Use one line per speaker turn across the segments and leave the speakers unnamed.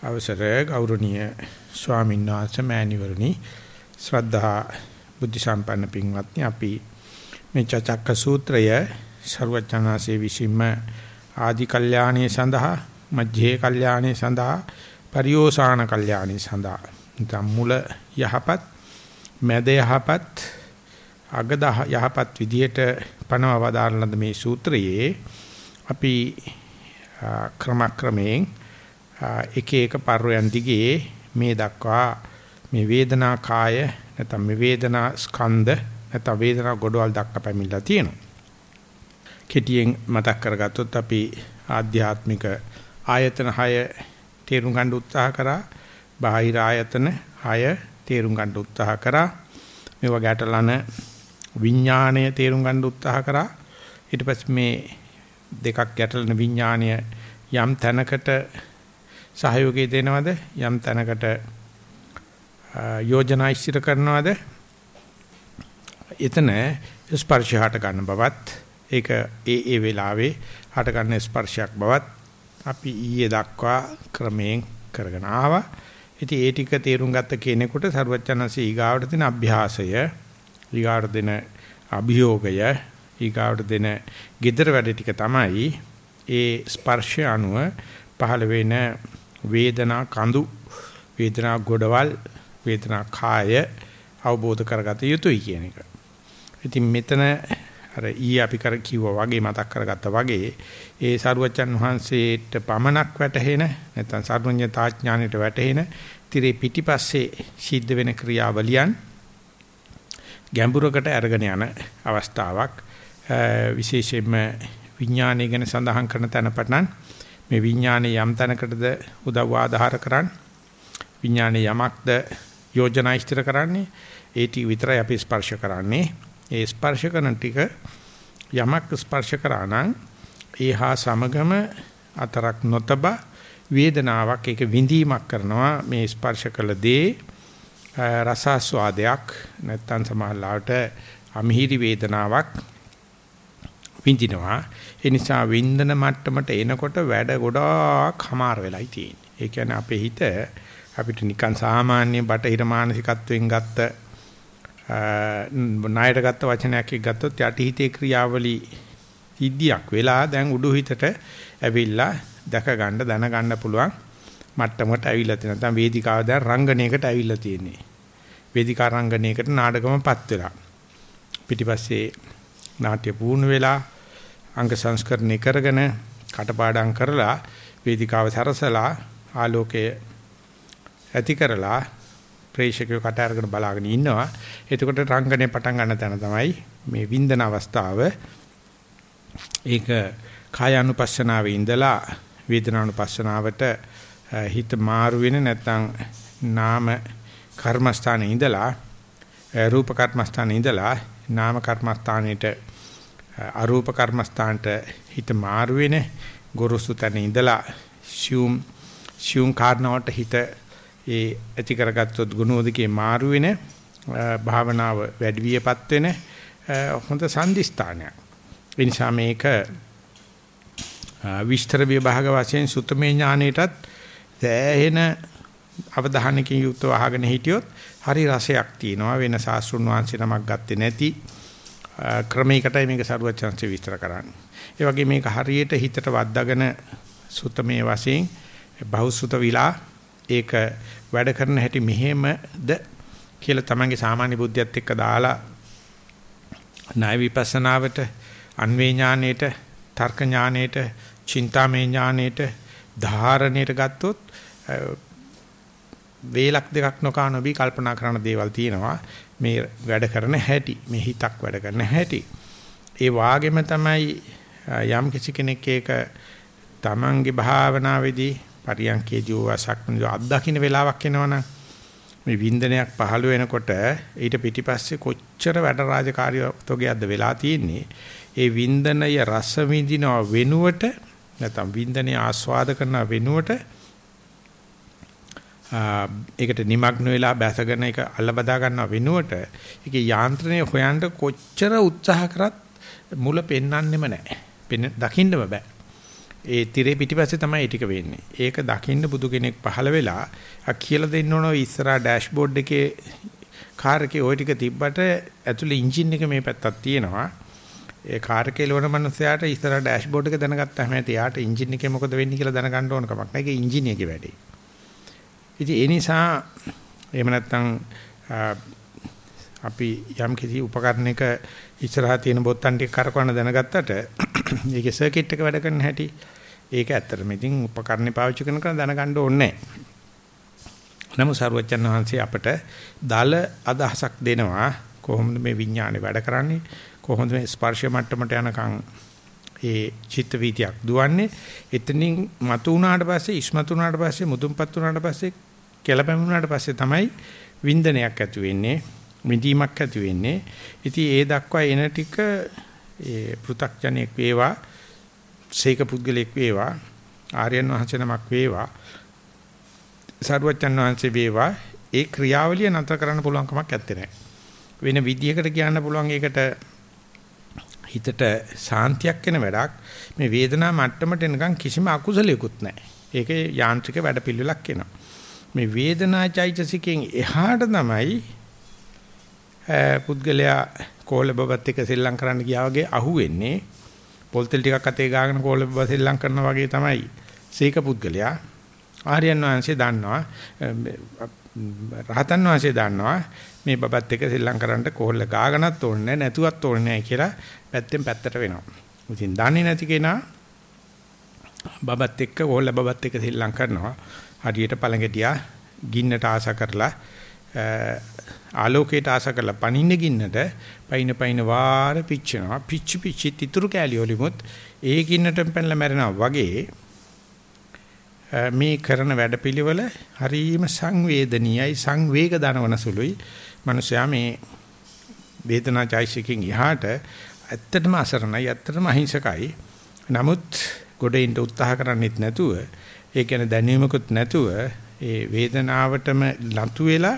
අවසරය ගෞරවනීය ස්වාමීන් වහන්සේ මෑණිවරණි. ශ්‍රද්ධා බුද්ධ සම්පන්න පින්වත්නි අපි මේ චක්ක සූත්‍රය ਸਰවඥාසේ විසින්ම ආදි කල්යාණේ සඳහා මධ්‍යේ කල්යාණේ සඳහා පරිෝසాన කල්යාණේ සඳහා නැත්නම් මුල යහපත් මැද යහපත් අග යහපත් විදියට පනවවදාන ලද මේ සූත්‍රයේ අපි ක්‍රමක්‍රමයෙන් එක එක පර්වයන් දිගේ මේ දක්වා මේ වේදනා කාය නැත්නම් මේ වේදනා ස්කන්ධ නැත්නම් වේදනා ගොඩවල් දක්වා පැමිණලා තියෙනවා. කෙටියෙන් මතක් කරගත්තොත් අපි ආධ්‍යාත්මික ආයතන 6 තේරුම් ගන්න උත්සාහ කරා. බාහිර ආයතන 6 තේරුම් ගන්න උත්සාහ කරා. මේවා ගැටලන විඥාණය තේරුම් ගන්න උත්සාහ කරා. ඊට පස්සේ මේ දෙකක් ගැටලන විඥාණය යම් තැනකට සහයෝගය දෙනවද යම් තැනකට යෝජනා ඉදිරි කරනවද එතන ස්පර්ශ හට ගන්න බවත් ඒක ඒ ඒ වෙලාවේ හට ගන්න ස්පර්ශයක් බවත් අපි ඊයේ දක්වා ක්‍රමයෙන් කරගෙන ආවා. ඉතින් ඒ ටික තේරුම් ගත්ත කෙනෙකුට සරුවචනන්සේ ඊගාවට දෙන අභ්‍යාසය ඊගාවට දෙන අභියෝගය ඊගාවට දෙන gedara වැඩ ටික තමයි ඒ ස්පර්ශය අනුව පහළ වෙන වේදනා කඳු වේදනා ගොඩවල් වේදනා කාය අවබෝධ කරගත යුතුයි කියන එක. ඉතින් මෙතන අර ඊ අපි කර කිව්වා වගේ මතක් කරගත්තා වගේ ඒ සරුවචන් වහන්සේට පමනක් වැටහෙන නැත්නම් සර්වඥතාඥාණයට වැටහෙන tire පිටිපස්සේ සිද්ධ වෙන ක්‍රියාවලියන් ගැඹුරකට අරගෙන යන අවස්ථාවක් විශේෂයෙන්ම විඥානය ගැන සඳහන් කරන තැන පටන් මේ විඥානේ යම් තැනකටද උදව් ආධාර කරන්නේ විඥානේ යමක්ද යෝජනා ඉස්තර කරන්නේ ඒ ටික විතරයි අපි ස්පර්ශ කරන්නේ. ඒ ස්පර්ශ කරන ටික යමක් ස්පර්ශ කරා නම් ඒහා සමගම අතරක් නොතබ වේදනාවක් ඒක විඳීමක් කරනවා. මේ ස්පර්ශ කළ දේ රසාස්වාදයක් නැත්තම් සමහරවිට අමිහිරි වේදනාවක් විඳිනවා. ඒ නිසා වින්දන මට්ටමට එනකොට වැඩ ගොඩාක් හමාර වෙලයි තියෙන්නේ. ඒ කියන්නේ අපේ හිත අපිට නිකන් සාමාන්‍ය බටහිර මානසිකත්වයෙන් ගත්ත ණයට ගත්ත වචනයක් ගත්තොත් යටි හිතේ ක්‍රියාවලි සිද්ධියක් වෙලා දැන් උඩු හිතට ඇවිල්ලා දැක ගන්න දැන ගන්න පුළුවන් මට්ටමකට ඇවිල්ලා තියෙනවා. නැත්නම් වේදිකාව දැන් රංගනයකට ඇවිල්ලා තියෙන්නේ. වේදිකා රංගනයකට නාටකමපත් වෙලා. පිටිපස්සේ නාට්‍ය පූර්ණ වෙලා අංග සංස්කරණය කරගෙන කටපාඩම් කරලා වේදිකාව සරසලා ආලෝකය ඇති කරලා ප්‍රේක්ෂකයෝ කට අරගෙන බලාගෙන ඉන්නවා. එතකොට රංගනේ පටන් ගන්න තැන තමයි මේ වින්දන අවස්ථාව. ඒක කායानुපස්සනාවේ ඉඳලා වේදනානුපස්සනාවට හිත මාරු වෙන නැත්නම් නාම කර්මස්ථානේ ඉඳලා රූප කර්මස්ථානේ ඉඳලා නාම කර්මස්ථානෙට අරූප කර්මස්ථානට හිත මාරු වෙන ගොරොසු තැන ඉඳලා ශියුම් ශියුම් කාරණාවට හිත ඒ ඇති කරගත්තොත් ගුණෝදිකේ මාරු වෙන භාවනාව වැඩි වියපත් වෙන හොඳ සම්දිස්ථානයක්. ඒ නිසා මේක විස්තර විභාග වශයෙන් සුතමේ ඥානෙටත් සෑහෙන අවධානයකින් යුක්තව අහගෙන හිටියොත් හරි රසයක් තියෙනවා වෙන සාස්ෘණ වංශේ නමක් ගත්තේ නැති ක්‍රමයකටයි මේක සරුවචනංශ විස්තර කරන්නේ. ඒ වගේ මේක හරියට හිතට වද්දාගෙන සුතමේ වශයෙන් බහුසුත විලා ඒක වැඩ කරන හැටි මෙහෙමද කියලා තමන්ගේ සාමාන්‍ය බුද්ධියත් එක්ක දාලා ණය විපස්සනාවට අන්වේ ඥානෙට තර්ක ඥානෙට චින්තාමය ඥානෙට ධාරණයට ගත්තොත් වේලක් දෙකක් නොකා නොබී කල්පනා කරන දේවල් තියෙනවා. මේ වැඩ කරන හැටි මේ හිතක් වැඩ කරන හැටි. ඒ වාගෙම තමයි යම් කිසි කෙනෙක් ඒක තමන්ගේ භාවනාවේදී පරියන්කේදී වාසක්මනි අත්දකින්න වෙලාවක් එනවනම් මේ වින්දනයක් පහළ වෙනකොට ඊට පිටිපස්සේ කොච්චර වැඩ රාජකාරියතෝගයක්ද වෙලා තියෙන්නේ? ඒ වින්දනය රස විඳිනව වෙනුවට නැත්නම් වින්දනය ආස්වාද කරන වෙනුවට ඒකට නිමග්න වෙලා බැසගෙන ඒක අල්ල බදා ගන්නව වෙනුවට ඒකේ යාන්ත්‍රණය හොයන්න කොච්චර උත්සාහ කරත් මුල පෙන්වන්නෙම නැහැ. පෙන්න දකින්නම බෑ. ඒ tire පිටිපස්සේ තමයි ඒ ටික වෙන්නේ. ඒක දකින්න බුදු කෙනෙක් පහළ වෙලා කියලා දෙන්න ඕන ඉස්සරහා ඩෑෂ්බෝඩ් එකේ කාර් එකේ ওই ටික තිබ්බට ඇතුලේ එන්ජින් එක මේ පැත්තක් තියෙනවා. ඒ කාර් එකේ ලෝන මනුස්සයාට ඉස්සරහා ඩෑෂ්බෝඩ් එක දැනගත්තාම ඇති යාට එන්ජින් එකේ මොකද වෙන්නේ කියලා දැනගන්න ඕන කමක් නැහැ. ඒක එන්ජින් එකේ වැඩේ. ඉතින් ඒ නිසා එහෙම නැත්නම් අපි යම් කිසි උපකරණයක ඉස්සරහා තියෙන බොත්තම් ටික කරකවන දැනගත්තට ඒකේ සර්කිට් එක වැඩ කරන හැටි ඒක ඇත්තටම ඉතින් උපකරණේ පාවිච්චි කරන කෙනා දැනගන්න ඕනේ නැහැ. නමුත් සරුවචන් වහන්සේ අපට දල අදහසක් දෙනවා කොහොමද මේ විඥානේ වැඩ කරන්නේ කොහොමද මේ ස්පර්ශ මට්ටමට යනකම් ඒ චිත්ත වීතියක් දුවන්නේ එතනින් මතු වුණාට පස්සේ ඉස්මතු වුණාට පස්සේ මුදුන්පත් වුණාට පස්සේ කෙලපැමුණාට පස්සේ තමයි වින්දනයක් ඇති වෙන්නේ මිදීමක් ඇති වෙන්නේ. ඉතින් ඒ දක්වා එන ටික ඒ පෘ탁ජනෙක් වේවා, සීක පුද්ගලෙක් වේවා, ආර්යයන් වහන්සේ නමක් වේවා, සර්වචන් වහන්සේ වේවා ඒ ක්‍රියාවලිය නතර කරන්න පුළුවන් කමක් නැත්තේ. වෙන විදියකට කියන්න පුළුවන් ඒකට හිතට සාන්තියක් එන වැඩක් මේ වේදනා මට්ටමට එනකන් කිසිම අකුසලයකුත් නැහැ. ඒකේ යාන්ත්‍රික වැඩපිළිවෙලක් එනවා. මේ වේදනා චෛතසිකෙන් එහාට තමයි පුද්ගලයා කෝල බබත් එක්ක සෙල්ලම් කරන්න ගියා වගේ අහුවෙන්නේ පොල් තෙල් ටිකක් අතේ ගාගෙන කෝල බබ සෙල්ලම් කරනවා වගේ තමයි සීක පුද්ගලයා ආර්යයන් වහන්සේ දන්නවා රහතන් වහන්සේ දන්නවා මේ බබත් එක්ක සෙල්ලම් කරන්න කෝල ගාගෙනත් ඕනේ නැතුවත් ඕනේ නැහැ කියලා පැත්තෙන් පැත්තට වෙනවා. ඉතින් දන්නේ නැති කෙනා බබත් එක්ක කෝල බබත් එක්ක සෙල්ලම් කරනවා. හරියට පළඟටියා ගින්නට ආස කරලා ආලෝකයට ආස කරලා පණින්න ගින්නට පයින් පයින් වාර පිච්චෙනවා. පිච්චි පිච්චි තිතුරු කෑලි වලිමුත් ඒ ගින්නට පැනලා මැරෙනවා වගේ මේ කරන වැඩපිළිවෙල හරීම සංවේදනීයයි සංවේග දනවන සුළුයි. මිනිසයා මේ වේදනා චෛසිකෙන් එහාට ඇත්තටම අසරණයි ඇත්තටම අහිංසකයි. නමුත් ගොඩින්ට උත්සාහ කරන්නේත් නැතුව ඒ කියන්නේ දැනීමකුත් නැතුව ඒ වේදනාවටම ලතු වෙලා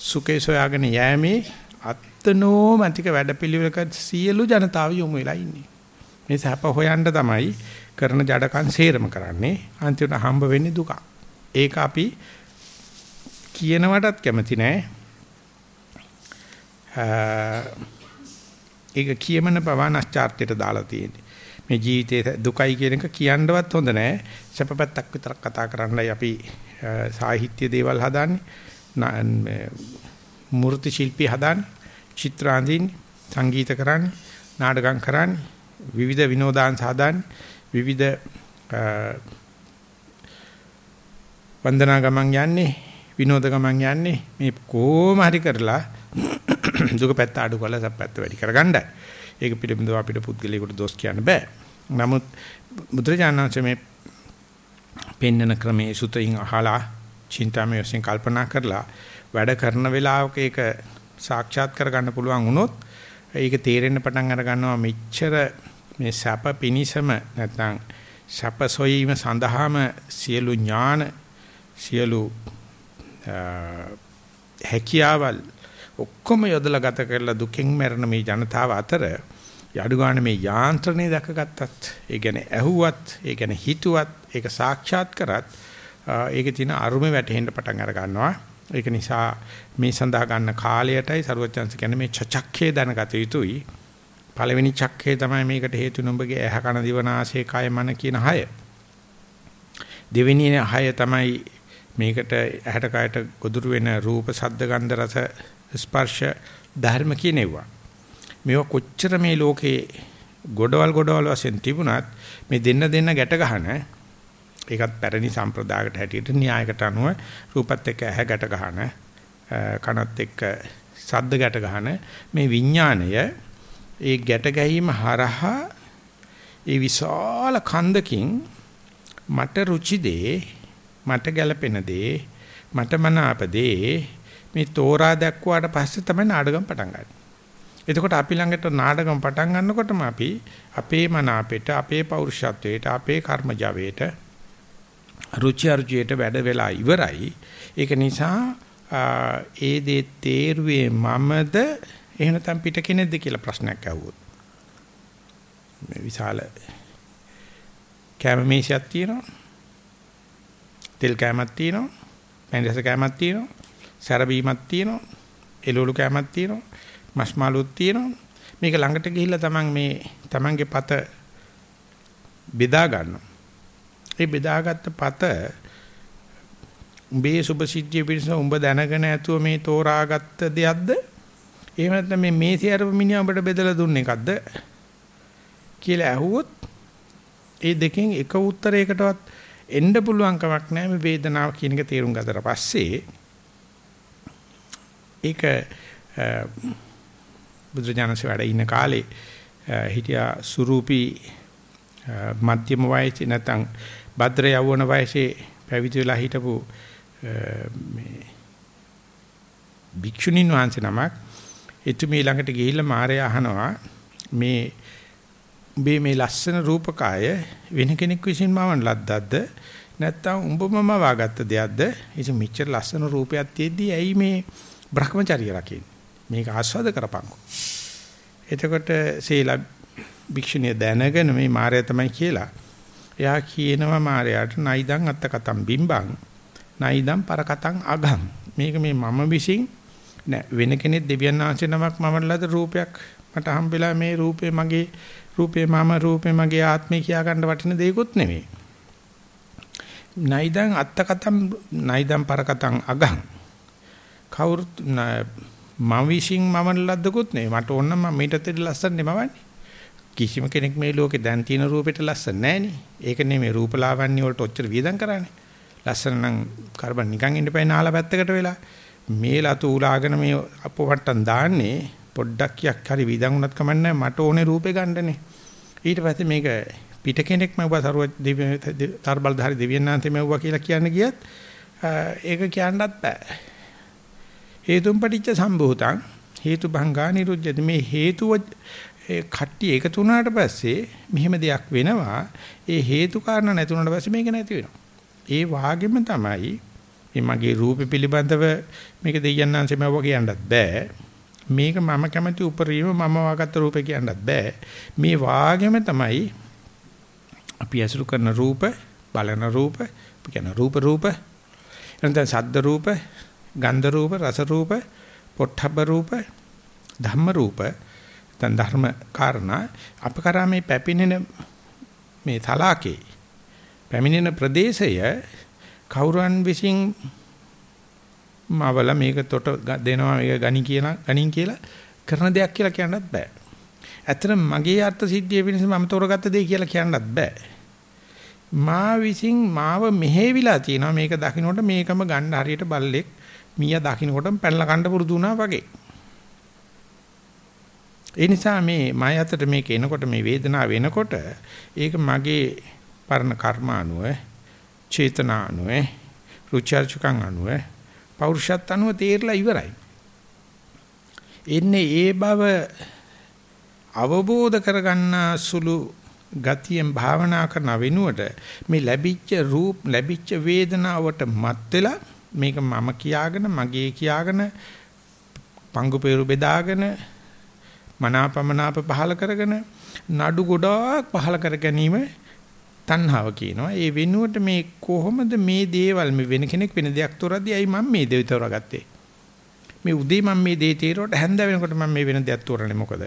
සුඛේ සොයාගෙන යෑමේ අත්නෝමතික වැඩපිළිවෙලක සියලු ජනතාව යොමු වෙලා ඉන්නේ. මේ සැප හොයන්න තමයි කරන ජඩකම් සේරම කරන්නේ. අන්තිමට හම්බ වෙන්නේ දුක. ඒක අපි කියනවටත් කැමති නෑ. ඒක කියමන පවානස්චාර්ත්‍යයට දාලා තියෙන්නේ. මේ ජීවිතේ දුකයි කියන එක කියන්නවත් හොඳ නෑ. සැපපැත්තක් විතරක් කතා කරන්නයි අපි සාහිත්‍ය දේවල් හදන්නේ. මූර්ති ශිල්පී හදන්නේ, චිත්‍ර අඳින්නේ, සංගීත කරන්නේ, නාටකම් කරන්නේ, විවිධ විනෝදාංශ හදන්නේ, විවිධ වන්දනා ගමන් යන්නේ, විනෝද ගමන් යන්නේ මේ කොහොම හරි කරලා දුක පැත්ත අඩු කරලා සප් පැත්ත වැඩි කරගන්නයි. ඒක පිළිබඳව අපිට පුද්ගලයෙකුට දොස් කියන්න බෑ. නමුත් මුද්‍රජානංශ මේ පෙන්නන ක්‍රමයේ සුතයින් අහලා චින්තාමය වශයෙන් කල්පනා කරලා වැඩ කරන වෙලාවක ඒක සාක්ෂාත් කරගන්න පුළුවන් වුණොත් ඒක තේරෙන්න පටන් අර ගන්නවා මෙච්චර මේ සැප පිනිසම නැත්නම් සැප සොයීම සඳහාම සියලු ඥාන සියලු හැකියාවල් ඔක්කොම යොදලා ගත කරලා දුකින් මැරෙන මේ ජනතාව අතර යඩු ගන්න මේ යාන්ත්‍රණය දැකගත්තත් ඒ කියන්නේ ඇහුවත් ඒ කියන්නේ හිතුවත් ඒක සාක්ෂාත් කරත් ඒකේ තියෙන අරුම වැටෙන්න පටන් අර ගන්නවා ඒක නිසා මේ සඳහා ගන්න කාලයටයි සරුවචන්ස කියන්නේ මේ චචක්ඛේ දැනගත යුතුයි. පළවෙනි චක්ඛේ තමයි මේකට හේතු නුඹගේ ඇහ කන දිව නාසය කය මන කියන හය. දෙවෙනි හය තමයි මේකට ඇහැට කයට ගොදුරු වෙන රූප ශබ්ද ගන්ධ රස ස්පර්ශ ධර්ම කියනෙවුවා. මේවා කොච්චර මේ ලෝකේ ගොඩවල් ගොඩවල් වශයෙන් තිබුණත් මේ දෙන්න දෙන්න ගැට ගහන ඒකත් පැරණි සම්ප්‍රදායකට හැටියට න්‍යායකට අනුව රූපත් එක්ක ඇහැ ගැට ගන්න කනත් එක්ක ශබ්ද ගැට ගන්න මේ විඥාණය ඒ ගැට ගැහිම හරහා ඒ විශාල කන්දකින් මට රුචි දේ මට ගැළපෙන දේ මට මනාප දේ මේ තෝරා දැක්වාට පස්සේ තමයි නාඩගම් පටන් ගන්නේ. එතකොට අපි ළඟට නාඩගම් පටන් ගන්නකොටම අපි අපේ මනාපෙට අපේ පෞරුෂත්වයට අපේ කර්මජවයට රුචි අරුචියට වැඩ වෙලා ඉවරයි. ඒක නිසා ඒ දේ තේරුවේ මමද එහෙම නැත්නම් පිට කෙනෙක්ද කියලා ප්‍රශ්නයක් අහුවොත් මේ විශාල කැම මේසයක් තියෙනවා. තෙල් කැමක් තියෙනවා. පැණිරස කැමක් තියෙනවා. සැරබීමක් තියෙනවා. එළවලු කැමක් තියෙනවා. මස් මාළුත් තියෙනවා. මේක ළඟට ගිහිල්ලා තමන් මේ තමන්ගේ පත බෙදා ගන්නවා. ඒ බෙදාගත්ත පත උඹේ සුභ සිද්ධිය පිණිස උඹ දැනගෙන ඇතුව මේ තෝරාගත්ත දෙයක්ද? එහෙම නැත්නම් මේ මේසේ අරපු මිනිහා උඹට බෙදලා දුන්න එකක්ද? කියලා ඇහුවොත් ඒ දෙකෙන් එක උත්තරයකටවත් එන්න පුළුවන් කමක් නැහැ මේ වේදනාව කියන එක තේරුම් ගත්තට පස්සේ ඒක බුදුරජාණන්සේ වැඩ ඉන්න කාලේ හිටියා සුරූපී මධ්‍යම වයසේ නැත්නම් භද්‍ර යවවන වයසේ පැවිදි වෙලා හිටපු මේ භික්ෂුණීන් වහන්සේ නමක් එතුමිය ළඟට ගිහිල්ලා මාරය අහනවා මේ උඹේ මේ ලස්සන රූපකාය වෙන කෙනෙක් විසින් මවන ලද්දක්ද? නැත්නම් උඹමම වාගත්ත දෙයක්ද? ඉතින් මෙච්චර ලස්සන රූපයක් තියෙද්දි ඇයි මේ Brahmacharya රකින්නේ මේක ආස්වාද කරපන්කෝ. එතකොට සීලා භික්ෂුණිය දැනගෙන මේ මායя තමයි කියලා. එයා කියනවා මායයට නයිදං අත්තකතම් බිම්බං නයිදං පරකතං අගං. මේක මේ මම විසින් නෑ වෙන කෙනෙක් දෙවියන් වහන්සේ නමක් මම ලද රූපයක් මට හම්බෙලා මේ රූපේ මගේ රූපේ මම රූපේ මගේ ආත්මය කියා ගන්න වටින දෙයක්වත් නෙවෙයි. නයිදං අත්තකතම් නයිදං පරකතං අගං. කවුරු මම විශ්ින් මම ලද්දකුත් නෙවෙයි මට ඕන නම් මීට තෙද ලස්සන නෙමවන්නේ. කිසිම කෙනෙක් මේ ලෝකේ දැන් තියෙන රූපෙට ලස්සන නැහෙනි ඒක නෙමෙයි රූපලාවන්‍ය වලට ඔච්චර වියදම් කරන්නේ. ලස්සන නම් කාබන් නිකන් ඉන්න පයි නාලා පැත්තකට වෙලා. මේ ලතු උලාගෙන මේ අපවට්ටම් දාන්නේ පොඩ්ඩක් යක් හරි විදන් උනත් කමන්නේ මට ඕනේ රූපේ ගන්නනේ. ඊට පස්සේ මේක පිට කෙනෙක් මවුවා සරුව තරබල්ධාරි දෙවියන්ාන්තේ මවුවා කියලා කියන්න ගියත් ඒක කියන්නත් බෑ. හේතුම් පටිච්ච සම්භූතං හේතු භංගා නිරුද්ධති මේ හේතුව කට්ටි එකතු වුණාට පස්සේ මෙහෙම දෙයක් වෙනවා. ඒ හේතු කාරණා නැති වුණාට පස්සේ මේක නැති වෙනවා. ඒ වාගෙම තමයි මේ මගේ රූපෙ පිළිබඳව මේක දෙයයන්ාන්සේ මවුවා කියන්නත් බෑ. මේක මම කැමති උපරිම මම වාගත්ත රූපේ කියන්නත් බෑ. මේ වාගෙම තමයි අපි ඇසුරු කරන රූප, බලන රූප, කියන රූප රූප, එනතන සද්ද රූප, ගන්ධ රූප, රස රූප, පොට්ටබ්බ රූප, ධම්ම රූප, දැන් ධර්ම කාරණා අප කරා මේ පැපිනෙන මේ තලාකේ පැමිණෙන ප්‍රදේශය කවුරුන් විසින් මවල මේක තොට දෙනවා මේක ගනි කියලා ගනින් කියලා කරන දෙයක් කියලා කියන්නත් බෑ. ඇත්තට මගේ අර්ථ සිද්ධිය වෙනස මම තෝරගත්ත දෙය කියලා කියන්නත් බෑ. මා විසින් මාව මෙහෙවිලා තියෙනවා මේක දකින්නකොට මේකම ගන්න හරියට බල්ලෙක් මීයා දකින්නකොටම පැනලා කන්න පුරුදු වුණා වගේ. ඒ නිසා මේ මය අතට මේක එනකොට මේ වේදනාව වෙනකොට ඒක මගේ පරණ කර්මානුව චේතනානුව රුචර්චකං අනුව පෞරුෂත් අනුව තේරලා ඉවරයි. එන්නේ ඒ බව අවබෝධ කරගන්න සුළු ගතියෙන් භාවනා කරන වෙනුවට මේ ලැබිච්ච රූප ලැබිච්ච වේදනාවට මත් වෙලා මේක මම කියාගෙන මගේ කියාගෙන පංගු peeru බෙදාගෙන මනාපමනාප පහල කරගෙන නඩු ගොඩාක් පහල කර ගැනීම තණ්හාව කියනවා. ඒ වෙනුවට මේ කොහොමද මේ දේවල් මේ වෙන කෙනෙක් වෙන දෙයක් තෝරද්දී ඇයි මම මේ දේ තෝරාගත්තේ? මේ උදේ මම මේ දේ තේරුවට හැන්ද වෙනකොට මම මේ වෙන දෙයක් තෝරන්නේ මොකද?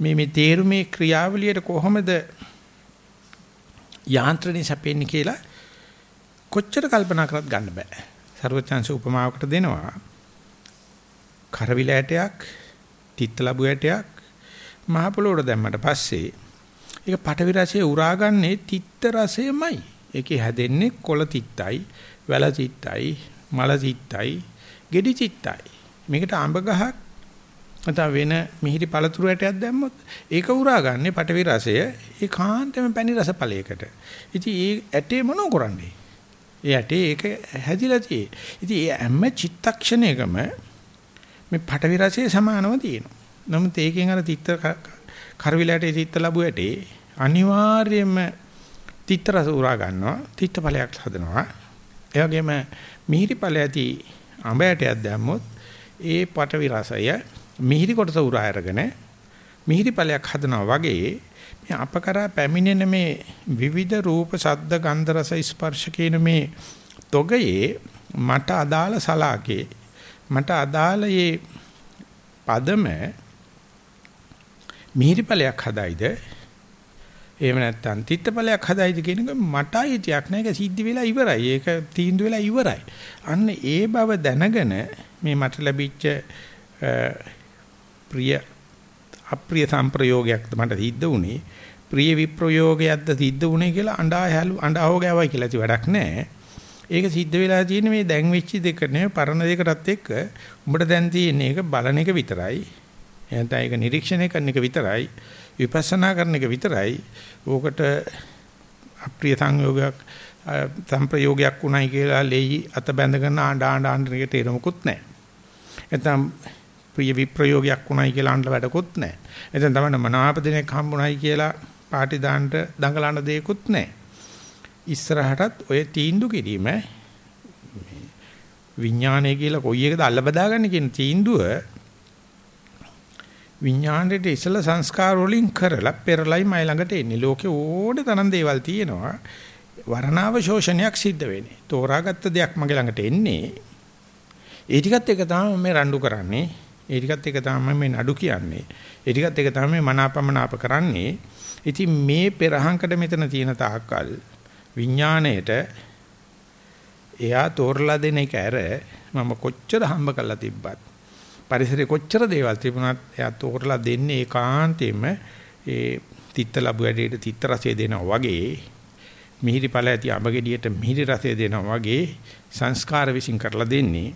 මේ මේ තේරුමේ ක්‍රියාවලියට කොහොමද යාන්ත්‍රණය සැපෙන්නේ කියලා කොච්චර කල්පනා කරත් ගන්න බෑ. ਸਰවචන්ස උපමාවකට දෙනවා. කරවිල ඇටයක්, තිත්ත ලැබු ඇටයක් මහ පොළොවට දැම්මට පස්සේ ඒක පටවි රසයේ උරාගන්නේ තිත්ත රසයමයි. ඒකේ හැදෙන්නේ කොළ තිත්තයි, වැල තිත්තයි, මල තිත්තයි, ගෙඩි තිත්තයි. මේකට අඹ ගහක් නැත්නම් වෙන මිහිරි පළතුරු ඇටයක් දැම්මොත් ඒක උරාගන්නේ පටවි රසය ඒකාන්තයෙන්ම පැණි රස ඵලයකට. ඉතින් ඒ ඇටේ මොනව කරන්නේ? ඒ ඇටේ ඒක හැදිලා තියෙයි. ඉතින් ඒ හැම චිත්තක්ෂණයකම මේ පටවි රසයේ සමානව තියෙනවා. නමුත් ඒකෙන් අර තිත්ත කරවිලට තිත්ත ලැබු ඇටේ අනිවාර්යයෙන්ම තිත්ත රස උරා ගන්නවා තිත්ත ඵලයක් හදනවා ඒ වගේම මිහිරි ඵල ඇති අඹ ඇටයක් දැම්මොත් ඒ පටවි රසය මිහිරි කොටස උරා අරගෙන මිහිරි ඵලයක් හදනවා වගේ මේ අප කරා පැමිණෙන මේ විවිධ රූප, ශබ්ද, ගන්ධ, රස, ස්පර්ශ කියන මේ තොගයේ මට අදාළ සලාකේ මට අදාළ මේ පදම මිහිරි ඵලයක් හදයිද? එහෙම නැත්නම් තිත්ත ඵලයක් හදයිද කියන එක මට අයිතියක් නෑ. ඒක සිද්ධ වෙලා ඉවරයි. ඒක තීන්දුව වෙලා ඉවරයි. අන්න ඒ බව දැනගෙන මේ මට ලැබිච්ච ප්‍රිය අප්‍රිය සම්ප්‍රයෝගයක්ද මට සිද්ධ වුණේ ප්‍රිය විප්‍රයෝගයක්ද සිද්ධ වුණේ කියලා අඬා හැලු අඬා හොගෑවයි කියලා ඇති වැඩක් නැහැ. ඒක සිද්ධ වෙලා තියෙන්නේ මේ දැන් වෙච්ච දෙක නෙවෙයි පරණ දෙකටත් එක්ක උඹට දැන් තියෙන්නේ ඒක බලන එක විතරයි. එහෙනම් ඒක නිරීක්ෂණය කරන එක විතරයි. විපස්සනා කරන එක විතරයි. ඕකට අප්‍රිය සංයෝගයක් සම්ප්‍රයෝගයක් උණයි කියලා ලෙයි අත බැඳගෙන ආඬ ආඬ ආඬ එක තේරුමකුත් නැහැ. එතනම් ප්‍රිය විප්‍රයෝගයක් උණයි කියලා අඬ වැඩකුත් නැහැ. එතන තමයි මනාප දිනෙක හම්බුණයි කියලා පාටි දාන්න දඟලන දෙයක්කුත් නැහැ. ඉස්සරහටත් ඔය තීන්දුව කිරීම විඥානය කියලා කොයි එකද අල්ල බදාගන්නේ කියන තීන්දුව විඥාණයට ඉසල සංස්කාර වලින් කරලා පෙරලයි මයි ළඟට එන්නේ. ලෝකේ ඕනේ තරම් දේවල් තියෙනවා. වරණාව ශෝෂණයක් සිද්ධ වෙන්නේ. තෝරාගත්ත දෙයක් මගේ ළඟට එන්නේ. ඒ ටිකත් එක තමයි මම රණ්ඩු කරන්නේ. ඒ ටිකත් එක තමයි මේ නඩු කියන්නේ. ඒ ටිකත් එක තමයි මනාපමනාප කරන්නේ. ඉතින් මේ පෙරහංකඩ මෙතන තියෙන තාක්කල් විඥාණයට එයා තෝරලා දෙන එක ඇර මම කොච්චර හම්බ කරලා තිබ්බත් පරිසරේ කොච්චර දේවල් තිබුණත් එයා තෝරලා දෙන්නේ ඒකාන්තයෙන්ම ඒ තිත්ත ලැබු වැඩේට තිත්ත රසය දෙනවා වගේ මිහිරි ඵල ඇති අඹ ගෙඩියට මිහිරි රසය දෙනවා වගේ සංස්කාර විසින් කරලා දෙන්නේ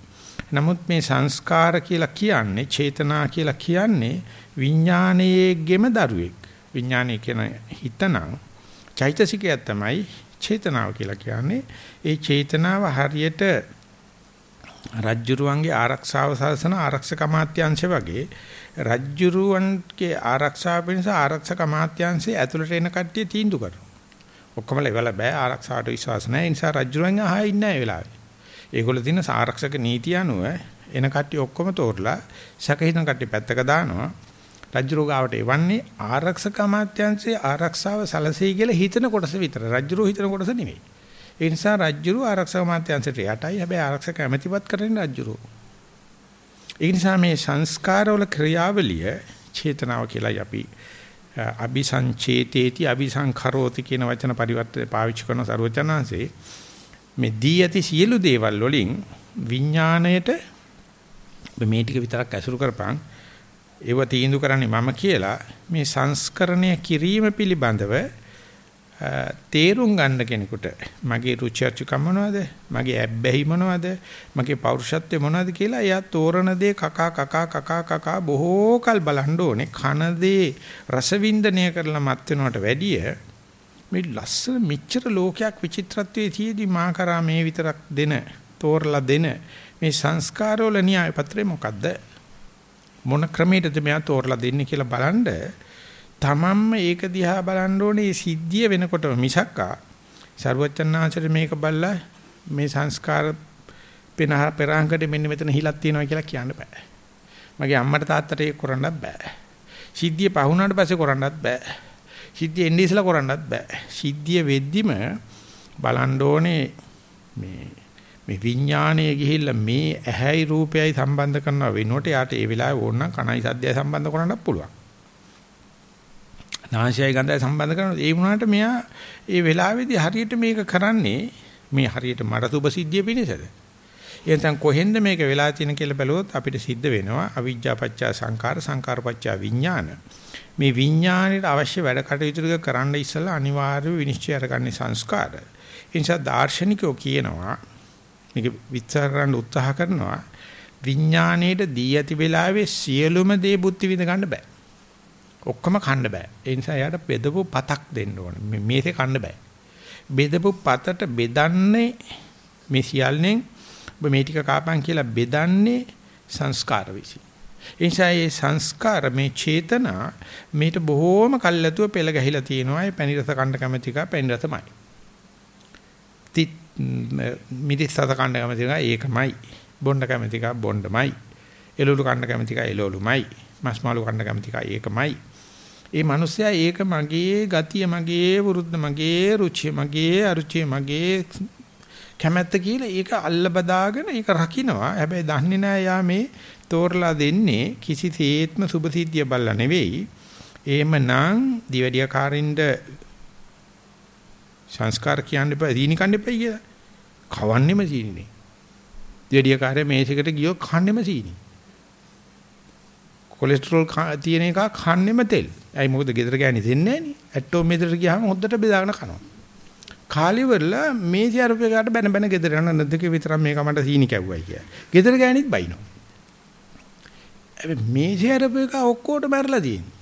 නමුත් මේ සංස්කාර කියලා කියන්නේ චේතනා කියලා කියන්නේ විඥානයේගෙම දරුවෙක් විඥානය කියන හිතනම් චෛතසිකය තමයි චේතනාව කියලා කියන්නේ. ඒ චේතනාව හරියට රජ්ජුරුවන්ගේ ආරක්ෂාව සලසන ආරක්ෂක අමාත්‍යාංශ වගේ රජ්ජුරුවන්ගේ ආරක්ෂාව වෙනස ආරක්ෂක අමාත්‍යාංශයේ ඇතුළට එන කට්ටිය තීන්දුව කරනවා. ඔක්කොම ලෙවල බෑ ආරක්ෂාවට විශ්වාස නැහැ. ඒ නිසා රජ්ජුරුවන් ආයෙ ඉන්නේ නැහැ වෙලාවේ. ඒගොල්ලෝ තියෙන ආරක්ෂක නීතිය අනුව එන කට්ටිය ඔක්කොම තෝරලා සැකහිතන කට්ටිය පැත්තක දානවා. රජ්ජුරුව ගාවට එවන්නේ ආරක්ෂක අමාත්‍යාංශයේ ආරක්ෂාව සැලසෙයි කියලා හිතන කොටස විතර. රජ්ජුරුව හිතන කොටස නෙවෙයි. ඒ නිසා රජ්ජුරුව ආරක්ෂක අමාත්‍යාංශයට යටයි. හැබැයි ආරක්ෂක ඇමතිපත් කරන්නේ රජ්ජුරුව. ඒ නිසා මේ සංස්කාරවල ක්‍රියාවලිය චේතනාව කියලායි අපි අபிසංචේතේති අபிසංඛරෝති කියන වචන පරිවර්තන පාවිච්චි කරන සරුවචනාංශේ මේ දී ඇති සියලු දේවල් වලින් විඥාණයට මේ ටික විතරක් ඇසුරු කරපන්. ඒව තීන්දුව කරන්නේ මම කියලා මේ සංස්කරණය කිරීම පිළිබඳව තේරුම් ගන්න කෙනෙකුට මගේ රුචි අරුචිකම් මොනවද? මගේ ඇබ්බැහි මොනවද? මගේ පෞරුෂත්වය මොනවද කියලා එයා තෝරන දේ කකා කකා කකා කකා බොහෝ කල් බලන්න ඕනේ. කන දේ රසවින්දනය කරලා මත් වෙනවට වැඩිය මේ ලස්සන මෙච්චර ලෝකයක් විචිත්‍රත්වයේ තියේදී මා කරා මේ විතරක් දෙන තෝරලා දෙන මේ සංස්කාරවල න්‍යාය පත්‍රය මොකද්ද මොන ක්‍රමයකද මෙයා තෝරලා දෙන්නේ කියලා බලන්න තමන්ම ඒක දිහා බලන්න ඕනේ සිද්ධිය වෙනකොටම මිසක්කා ਸਰුවචනාංශරේ මේක බලලා මේ සංස්කාර පෙන පෙරාංගකට මෙන්න මෙතන හිලක් තියෙනවා කියලා කියන්න බෑ. මගේ අම්මට තාත්තට ඒක කරන්නත් බෑ. සිද්ධිය පහුණාට පස්සේ කරන්නත් බෑ. සිද්ධිය එන්නේ ඉස්සලා කරන්නත් බෑ. සිද්ධිය වෙද්දිම බලන්න ඕනේ මේ මේ විඥාණය ගිහිල්ලා මේ ඇහැයි රූපයයි සම්බන්ධ කරනවා වෙනකොට යාට ඒ වෙලාවේ ඕනනම් කණයි සද්දයයි සම්බන්ධ කරන්නත් පුළුවන්. නාසයයි ගඳයි සම්බන්ධ කරනවා ඒ වුණාට මෙයා ඒ වෙලාවේදී හරියට මේක කරන්නේ මේ හරියට මට සුබ සිද්ධිය පිණිසද? එහෙනම් කොහෙන්ද මේක වෙලා තියෙන කියලා බැලුවොත් අපිට සිද්ධ වෙනවා අවිජ්ජා පත්‍යා සංකාර සංකාර පත්‍යා විඥාන. මේ විඥාණයට අවශ්‍ය වැඩ කටයුතු ටික කරන්න ඉස්සලා අනිවාර්යව විනිශ්චය අරගන්නේ සංස්කාර. ඒ නිසා දාර්ශනිකයෝ කියනවා මේක විස්තර කරන්න උත්සාහ කරනවා විඥාණයට දී ඇති වෙලාවේ සියලුම දේ බුද්ධ විඳ ගන්න බෑ. ඔක්කොම කන්න බෑ. ඒ නිසා එයාට බෙදපු පතක් දෙන්න ඕනේ. මේසේ කන්න බෑ. බෙදපු පතට බෙදන්නේ මේ සියල්ලෙන් ඔබ මේ ටික කාපන් කියලා බෙදන්නේ සංස්කාර විසි. ඒ නිසා මේ සංස්කාර මේ චේතනා මේට බොහෝම කල්ැතුව පෙළ ගැහිලා තියෙනවා. ඒ පැණි රස කන්න කැමැති කා පැණි රසමයි. තිත් මිදිස් සත කන්න කැමති එක ඒකමයි. බොණ්ඩ කැමති එක බොණ්ඩමයි. එළවලු කන්න කැමති එක එළවලුමයි. මස් මාළු කන්න කැමති එක ඒකමයි. ඒ මිනිස්සයා ඒක මගේ ගතිය මගේ වෘද්ධ මගේ රුචිය මගේ අරුචිය මගේ කැමැත්ත කියලා ඒක අල්ල බදාගෙන ඒක රකින්නවා. හැබැයි දන්නේ නැහැ යා මේ තෝරලා දෙන්නේ කිසිසේත්ම සුභසිද්ධිය බල්ලා නෙවෙයි. එහෙමනම් දිවැඩියාකාරින්ද සංස්කාර කියන්න එපා, දීනි කන්න එපා කියලා. කවන්නෙම සීනිනේ. දිවැඩියාකාරය මේසෙකට ගියොත් කන්නෙම සීනි. කොලෙස්ටරෝල් තියෙන එක කන්නෙම තෙල්. ඇයි මොකද ගෙදර ගෑණි දෙන්නේ නැහනේ. ඇටෝම් මෙතර ගියාම හොද්දට බෙදාගෙන කනවා. කාලිවල මේ සියරපේකට බැන බැන ගෙදර යන නද්දක විතරක් මේක මට සීනි කැව්වයි කිය. ගෙදර ගෑනිත් බයිනෝ. මේ සියරපේක ඔක්කොට මැරලා තියෙන්නේ.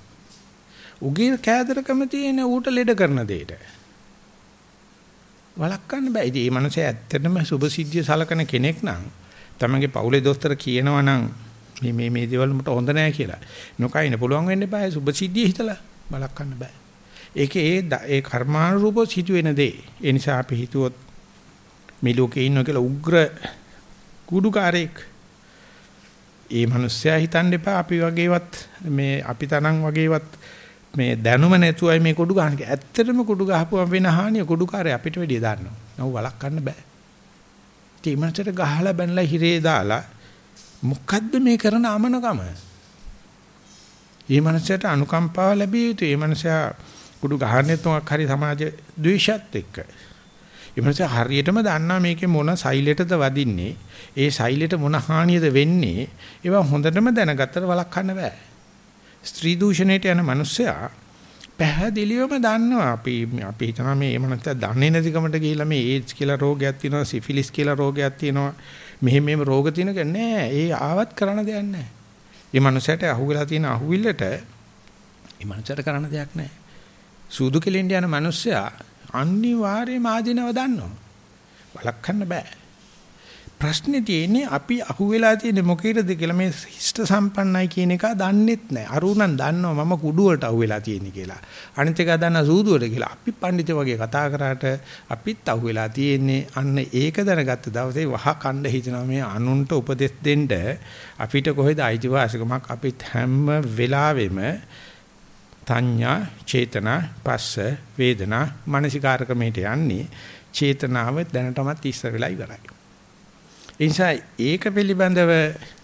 උගේ කෑදරකම තියෙන ඌට ලෙඩ කරන දෙයට. වළක්වන්න බෑ. ඉතින් මේ මනුස්සයා ඇත්තටම සුභසිද්ධිය සලකන කෙනෙක් නම් තමගේ පවුලේ දොස්තර කියනවා නම් මේ මේ මේ දේවල් මට හොඳ නෑ කියලා. නොකයින් පුළුවන් වෙන්න බෑ සුභසිද්ධිය හිතලා වළක්වන්න බෑ. ඒකේ ඒ ඒ කර්මානුරූපව සිදුවෙන දේ. ඒ නිසා අපි හිතුවොත් මේ ලෝකේ ඉන්න කියලා උග්‍ර කුඩුකාරයෙක්. ඒ මිනිස්සයා හිතන්න එපා අපි වගේවත් මේ අපි තනන් වගේවත් මේ දැනුම නැතුවයි මේ කුඩු ගහන. ඇත්තටම කුඩු ගහපුවම වෙන හානිය කුඩුකාරය අපිට වැඩිය දන්නවා. නෝ වළක්වන්න බෑ. ඒ මනසට ගහලා බැනලා හිරේ දාලා මොකද්ද මේ කරන අමනකම? මේ මනසට අනුකම්පාව ලැබිය යුතුයි. මේ මනසයා කුඩු ගහන්නේ තුනක් හරි සමාජ ද්වේෂයත් එක්ක. ඊමණස හරියටම දන්නා මේකේ මොන සෛලෙටද වදින්නේ ඒ සෛලෙට මොන හානියද වෙන්නේ ඒවා හොඳටම දැනගත්තට වළක්වන්න බෑ. ස්ත්‍රී දූෂණයට යන මිනිස්සයා පැහැදිලිවම දන්නවා අපි අපි හිතනවා මේ එමණත දන්නේ නැතිකමට ගිහිල්ලා මේ ඒඩ්ස් කියලා රෝගයක් තියෙනවා සිෆිලිස් කියලා රෝගයක් තියෙනවා. මෙහෙම මෙහෙම රෝග තියෙනක නෑ. ඒ ආවත් කරන්න දෙයක් නෑ. මේ මනුස්සයට අහුවෙලා තියෙන අහුවිල්ලට මේ මනුස්සයට කරන්න දෙයක් නෑ. සූදු කෙලින්න යන මිනිස්සයා අනිවාර්යයෙන්ම ආධිනව දන්නවා. වළක්වන්න බෑ. ප්‍රශ්නේ තියෙන්නේ අපි අහුවෙලා තියෙන්නේ මොකේද කියලා මේ හිෂ්ට සම්පන්නයි කියන එක දන්නෙත් නැහැ. අරුණන් දන්නවා මම කුඩු වලට අහුවෙලා තියෙන්නේ කියලා. අනිත් එක දන්නා සූදුවට කියලා. අපි පඬිත වගේ කතා කරාට අපිත් අහුවෙලා තියෙන්නේ අන්න ඒක දැනගත්ත දවසේ වහ කණ්ඩ හිතනවා මේ අනුන්ට උපදෙස් දෙන්න අපිට කොහෙද අයිතිවාසිකමක් අපිත් හැම වෙලාවෙම තඤ්ඤා චේතනා පස්ස වේදනා මානසිකාරකමේට යන්නේ චේතනාව දැනටමත් ඉස්සර වෙලා ඉවරයි. ඒ නිසා ඒක පිළිබඳව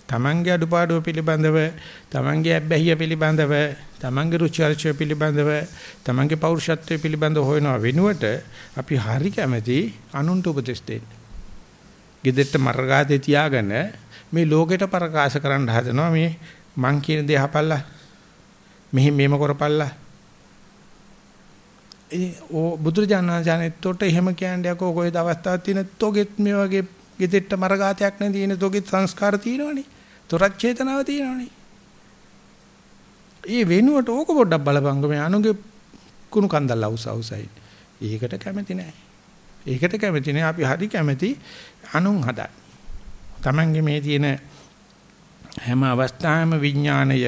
තමන්ගේ අඩුපාඩුව පිළිබඳව තමන්ගේ අබ්බැහිය පිළිබඳව තමන්ගේ රුචි අරුචිය පිළිබඳව තමන්ගේ පෞරුෂත්වය පිළිබඳව හොයනවා වෙනුවට අපි හරි කැමැති අනුන්ට උපදෙස් දෙන්න. gedetta මර්ගාතේ තියාගෙන මේ ලෝකෙට ප්‍රකාශ කරන්න හදනවා මේ මං කියන දේ අහපල්ලා මෙහි මේම කරපල්ලා. ඒ ඕ බුදුරජාණන්සානෙත්තොට එහෙම කියන්නේ යකෝ කොයිද අවස්ථාවක් තියෙන තොගෙත් මේ වගේ ගෙදෙට්ට මරගාතයක් නැ තියෙන තොගෙත් සංස්කාර තියෙනවනේ. තොරක් චේතනාව තියෙනවනේ. ඒ වෙනුවට ඕක පොඩ්ඩක් බලපංග මේ අනුගේ කුණු කන්දල් අවුස අවුසයි. ඒකට කැමති නෑ. ඒකට කැමති නෑ. අපි හරි කැමති අනුන් හදන්න. Tamange මේ තියෙන හැම අවස්ථාවෙම විඥාණය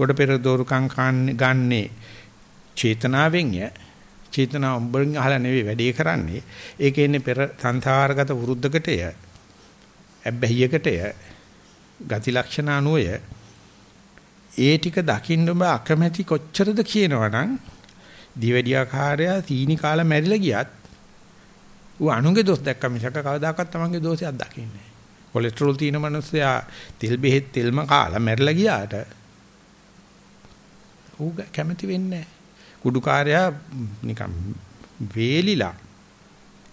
කොට පෙර දෝරුකම් ගන්නේ. චේතනාවෙන් ය චේතනාව උඹෙන් අහලා නෙවෙයි වැඩේ කරන්නේ. ඒක එන්නේ පෙර සංසාරගත වෘද්ධකටය. ඇබ්බැහියකටය. ගති ලක්ෂණ අනුවය. ඒ ටික දකින්න ඔබ අකමැති කොච්චරද කියනවනම් දිවැඩියාකාරයා තීනි කාලා මැරිලා ගියත් ඌ අනුගේ දොස් දැක්ක මිසක කවදාකවත් තමන්ගේ දෝෂයක් දකින්නේ නැහැ. කොලෙස්ටරෝල් තියෙන මනුස්සයා තෙල් බෙහෙත් තෙල්ම කාලා මැරිලා ගියාට ඌ කැමති වෙන්නේ කුඩුකාරයා නිකන් වේලිලා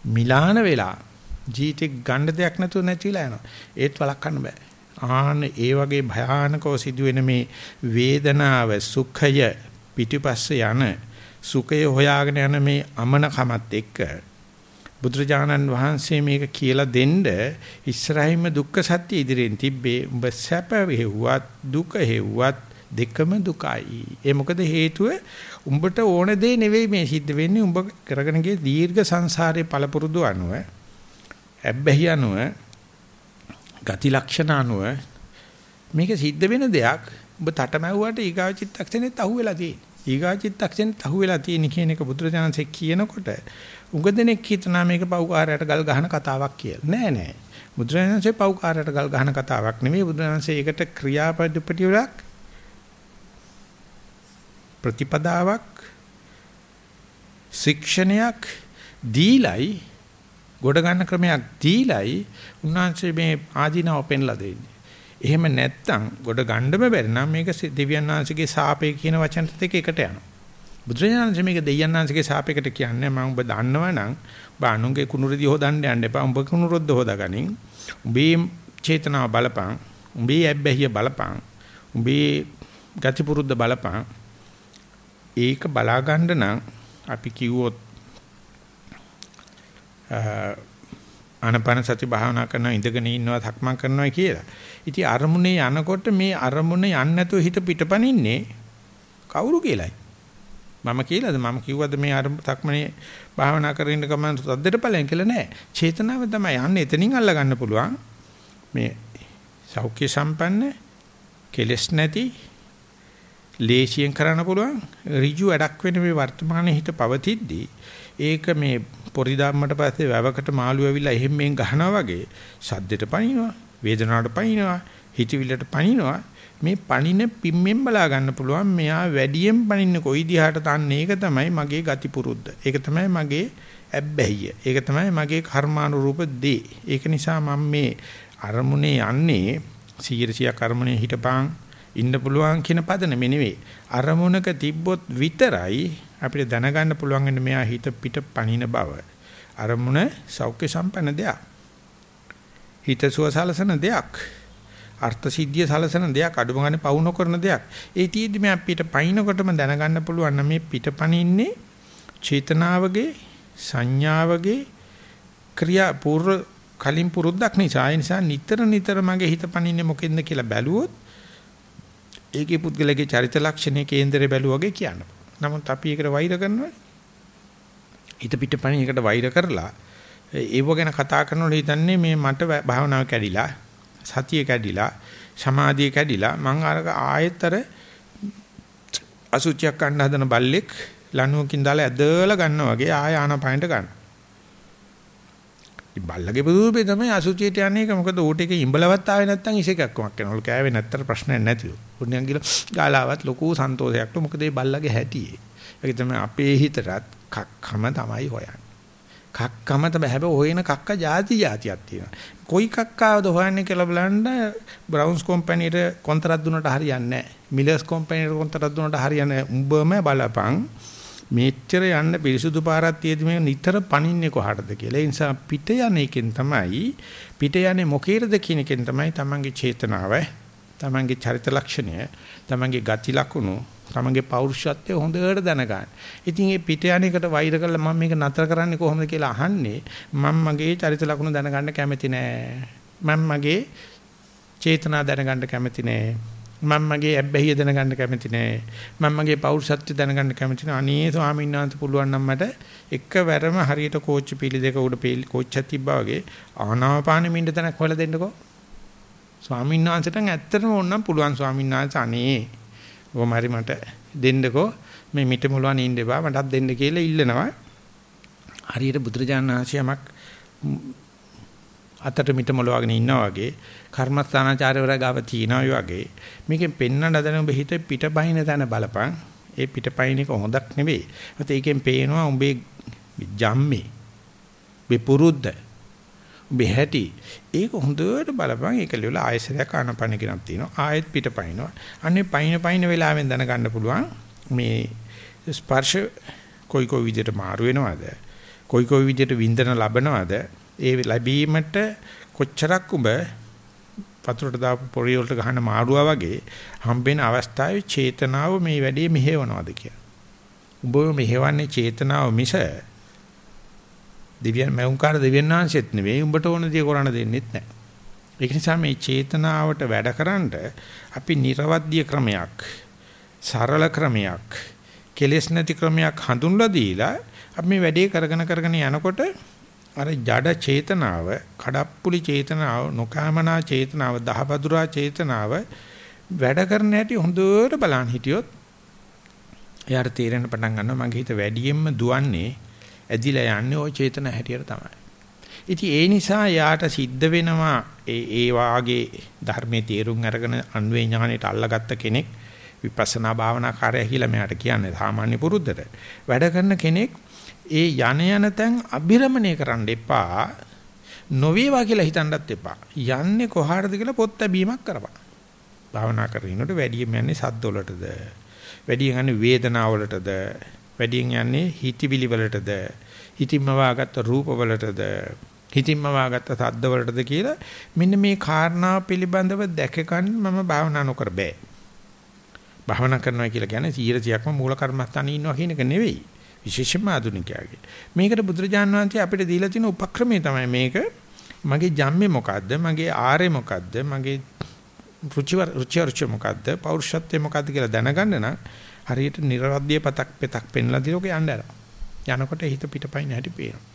මිලාන වෙලා ජීවිතේ ගන්න දෙයක් නැතුව නැතිලා යනවා. ඒත් වළක්වන්න බෑ. ආන ඒ වගේ භයානකව සිදුවෙන මේ වේදනාව සුඛය පිටිපස්සේ යන සුඛය හොයාගෙන යන මේ අමනකමත් එක්ක බුදුරජාණන් වහන්සේ මේක කියලා දෙන්න ඉස්සරහින්ම දුක්ඛ සත්‍ය ඉදිරියෙන් තිබ්බේ උඹ සැප හේව්වත් දුක හේව්වත් දෙකම දුකයි. ඒ මොකද හේතුව උඹට ඕන දේ නෙවෙයි මේ සිද්ධ වෙන්නේ උඹ කරගෙන ගිය දීර්ඝ සංසාරයේ පළපුරුදු අනුව ඇබ්බැහි අනුව ගති ලක්ෂණ අනුව මේක සිද්ධ වෙන දෙයක් ඔබ තටමැව්වට ඊගාව චිත්තක්ෂණෙත් අහුවෙලා තියෙන. ඊගාව චිත්තක්ෂණෙත් අහුවෙලා තියෙන කියන එක බුදුරජාණන්සේ කියනකොට උගදෙනෙක් හිතනා මේක පව්කාරයට ගල් ගහන කතාවක් කියලා. නෑ නෑ. බුදුරජාණන්සේ පව්කාරයට ගල් ගහන කතාවක් නෙමෙයි බුදුරජාණන්සේ ඒකට ක්‍රියාපදිපටියක් ප්‍රතිපදාවක් ශික්ෂණයක් දීලයි ගොඩ ගන්න ක්‍රමයක් දීලයි උන්වහන්සේ මේ ආධිනව පෙන්ලා දෙන්නේ. එහෙම නැත්තම් ගොඩ ගන්නම බැරි නම් මේක දෙවියන් වහන්සේගේ සාපේ කියන වචන දෙක එකට යනවා. බුදුරජාණන් මේක දෙවියන් වහන්සේගේ සාපේකට කියන්නේ මම ඔබ දන්නවනම් ඔබ අනුන්ගේ කුණුරදී හොදන්න යන්න එපා. ඔබ කුණුරොද්ද හොදාගනින්. උඹේ චේතනාව බලපං. උඹේ ඇබ්බැහිය බලපං. උඹේ ගති පුරුද්ද බලපං. ඒක බලා ගන්න නම් අපි කිව්වොත් ආනපන සති භාවනා කරනවා ඉඳගෙන ඉන්නවා ධක්මං කරනවා කියලා. ඉතින් අරමුණේ යනකොට මේ අරමුණ යන්නේ නැතුව හිත පිටපනින්නේ කවුරු කියලායි. මම කියලාද මම කිව්වද මේ අර ධක්මනේ භාවනා කරගෙන ඉන්න ගමන් සද්දට ඵලයන් කියලා නෑ. චේතනාව තමයි යන්නේ එතනින් අල්ල ගන්න පුළුවන්. මේ සෞඛ්‍ය සම්පන්න කෙලස් නැති ලේසියෙන් කරන්න පුළුවන්. ඍජු වැඩක් වෙන මේ වර්තමානයේ හිත පවතිද්දී ඒක මේ පොරි ධම්මට පස්සේ වැවකට මාළු ඇවිල්ලා එහෙම මෙන් ගහනවා වගේ සද්දෙට පනිනවා වේදනාවට පනිනවා හිතවිල්ලට පනිනවා මේ පනින පිම්මෙන් බලා ගන්න පුළුවන්. මෙයා වැඩියෙන් පනින්නේ කොයි දිහාට තන්නේ? ඒක තමයි මගේ ගති පුරුද්ද. ඒක තමයි මගේ ඇබ්බැහිය. ඒක තමයි මගේ කර්මානුරූප දේ. ඒක නිසා මම මේ අරමුණේ යන්නේ 100 අරමුණේ හිටපන්. ඉන්න පුළුවන් කියන පදනම නෙවෙයි අරමුණක තිබ්බොත් විතරයි අපිට දැනගන්න පුළුවන් වෙන මෙයා හිත පිට පණින බව. අරමුණ සෞඛ්‍ය සම්පන්න දෙයක්. හිත සුවසලසන දෙයක්. අර්ථ සිද්ධිය සලසන දෙයක් අඩුම ගන්න පවු නොකරන දෙයක්. ඒ තියෙද්දි මේ අපිට පයින්නකොටම දැනගන්න පුළුවන් නම් මේ පිටපණින්නේ චේතනාවගේ සංඥාවගේ ක්‍රියා පූර්ව කලින් පුරුද්දක් නිසා ඒ නිසා නිතර නිතර මගේ හිත පණින්නේ මොකෙන්ද කියලා බැලුවොත් ඒකේ පුද්ගලගේ චරිත ලක්ෂණයේ කේන්දරේ බැලුවා වගේ කියන්න නමුත් අපි ඒකට වෛර කරනවානේ. හිත පිටපණි ඒකට වෛර කරලා ඒව ගැන කතා කරනකොට හිතන්නේ මේ මට භාවනාව කැඩිලා සතිය කැඩිලා සමාධිය කැඩිලා මං අර ආයෙතර අසුචියක් ගන්න හදන බල්ලෙක් ලණුවකින් දාලා ඇදලා ගන්නවා වගේ ආය ආනපනට ගන්න. බල්ලගේ පුදුමේ තමයි අසුචියට යන්නේ ඒක මොකද ඌට එක ඉඹලවත් ආවේ නැත්තම් ඉසේකක්කමක් වෙනවලු කෑවේ නැත්තර ප්‍රශ්නයක් නැතිව. උන්යන් ගිල ගාලාවත් ලොකු සන්තෝෂයක්ලු මොකද මේ බල්ලගේ හැටියේ. ඒක තමයි අපේ හිතටත් කක්කම තමයි හොයන්නේ. කක්කම තමයි හැබැයි හොයන කක්ක ಜಾති ಜಾතියක් තියෙනවා. කොයි කක්කාවද හොයන්නේ කියලා බලන්න බ්‍රවුන්ස් කම්පැනිට කොන්ත්‍රාත් දුන්නට හරියන්නේ නැහැ. මිලර්ස් කම්පැනිට කොන්ත්‍රාත් දුන්නට හරියන්නේ උඹම බලපන්. මෙච්චර යන්න පිරිසුදු පාරක් තියෙදි මේ නිතර පණින්නේ කොහටද කියලා. ඒ නිසා පිට යන එකෙන් තමයි පිට යන්නේ මොකේද කියන එකෙන් තමයි තමන්ගේ චේතනාව, තමන්ගේ චරිත ලක්ෂණය, තමන්ගේ ගති ලක්ෂණ, තමන්ගේ පෞරුෂත්වය හොඳට දැනගන්න. ඉතින් මේ පිට යන එකට වෛර කළා මම මේක නතර කරන්නේ කොහොමද කියලා අහන්නේ මම මගේ චරිත ලක්ෂණ දැනගන්න කැමති නෑ. මම මගේ චේතනා දැනගන්න කැමති නෑ. මම මගේ ඇබ්බැහිය දැනගන්න කැමති නෑ. මම මගේ පෞරුෂත්වය දැනගන්න කැමති නෑ. අනේ ස්වාමීන් වහන්සේ පුළුවන් නම් මට එකවරම හරියට කෝච්චි පීලි දෙක උඩ පීලි කෝච්චියක් තිබ්බා වගේ ආනාපානෙ මින්ද තැනක් හොයලා දෙන්නකෝ. ස්වාමීන් වහන්සේට ඇත්තටම ඕනනම් පුළුවන් ස්වාමීන් වහන්සේ අනේ කොහොම හරි මට දෙන්නකෝ මේ මිට මුලවන් ඉන්න එපා මටත් දෙන්න කියලා ඉල්ලනවා. හරියට බුදුරජාණන් වහන්සේ යමක් අතට මිට මොලවගෙන ඉන්නා වගේ කර්මස්ථානාචාර්යවරයා ගාව තියනවා වගේ. මේකෙන් පෙන්වන්න හදන ඔබ හිත පිටපයින් තැන බලපන් ඒ පිටපයින් එක හොඳක් නෙවෙයි. ඒත් ඒකෙන් පේනවා උඹේ ජම්මේ උඹේ පුරුද්ද උඹේ හැටි. ඒක හොඳට බලපන් ඒක ලියලා ආයසරයක් ආනපන කෙනක් තියෙනවා. ආයෙත් පිටපයින්නවා අනේ පයින් පයින් වෙලාවෙන් දැනගන්න පුළුවන් මේ ස්පර්ශ කොයි කොයි විදිහට මාරු වෙනවද? කොයි කොයි විදිහට වින්දන ලබනවද? ඒ ලැබීමට කොච්චරක් උඹ වතුරට දාපු පොරිය වලට ගහන මාළුවා වගේ හම්බෙන අවස්ථාවේ චේතනාව මේ වැඩේ මෙහෙවනවද කියලා. උඹ මෙහෙවන්නේ චේතනාව මිස දිව්‍යන් මෞංකාර දෙවියන් වහන්සේත් නෙවෙයි උඹට ඕන දේ කරන්න දෙන්නෙත් නැහැ. ඒක නිසා මේ චේතනාවට වැඩකරනද අපි නිර්වද්‍ය ක්‍රමයක් සරල ක්‍රමයක් කෙලෙස් නැති ක්‍රමයක් හඳුන්ලා දීලා අපි මේ වැඩේ කරගෙන කරගෙන යනකොට අර ජඩ චේතනාව, කඩප්පුලි චේතනාව, නොකාමනා චේතනාව, දහබදුරා චේතනාව වැඩ කරන හැටි හොඳට බලන් හිටියොත් එයාට තේරෙන්න පටන් ගන්නවා මගේ හිත වැඩියෙන්ම දුවන්නේ ඇදිලා යන්නේ ওই චේතන හැටියට තමයි. ඉතින් ඒ නිසා යාට සිද්ධ වෙනවා ඒ ඒ වාගේ ධර්මයේ තේරුම් අරගෙන අන්වේ ඥාණයට අල්ලගත්ත කෙනෙක් විපස්සනා භාවනා කාර්යය කියලා මෙයාට කියන්නේ සාමාන්‍ය පුරුද්දට. වැඩ කරන කෙනෙක් ඒ යන යන තැන් අභිරමණය කරන්න එපා. නොවේවා කියලා හිතන්නත් එපා. යන්නේ කොහාටද කියලා පොත් ලැබීමක් කරපන්. භාවනා කරනකොට වැඩියෙන් යන්නේ සද්ද වලටද? වැඩියෙන් යන්නේ වේදනාව වලටද? වැඩියෙන් යන්නේ හිතවිලි වලටද? හිතින්ම වාගත්ත රූප වලටද? හිතින්ම වාගත්ත සද්ද වලටද කියලා මෙන්න මේ කාරණා පිළිබඳව දැක ගන්න මම භාවනා නොකර බෑ. භාවනා කරනවා කියලා කියන්නේ 100%ක්ම මූල කර්මස්ථානේ ඉන්නවා කියන එක නෙවෙයි. විශේෂයෙන්ම ආධුනිකයාගේ. මේකට බුදුරජාණන් වහන්සේ අපිට දීලා තියෙන උපක්‍රමය තමයි මේක. මගේ ජම්මේ මොකද්ද? මගේ ආරේ මොකද්ද? මගේ රුචිවර රුචිවර්ච මොකද්ද? පෞරුෂත්වය මොකද්ද කියලා දැනගන්න නම් හරියට නිර්වද්‍ය පතක් පෙතක් පෙන්ලා දිනෝක යන්න යනකොට හිත පිටපයින් හැටි පේනවා.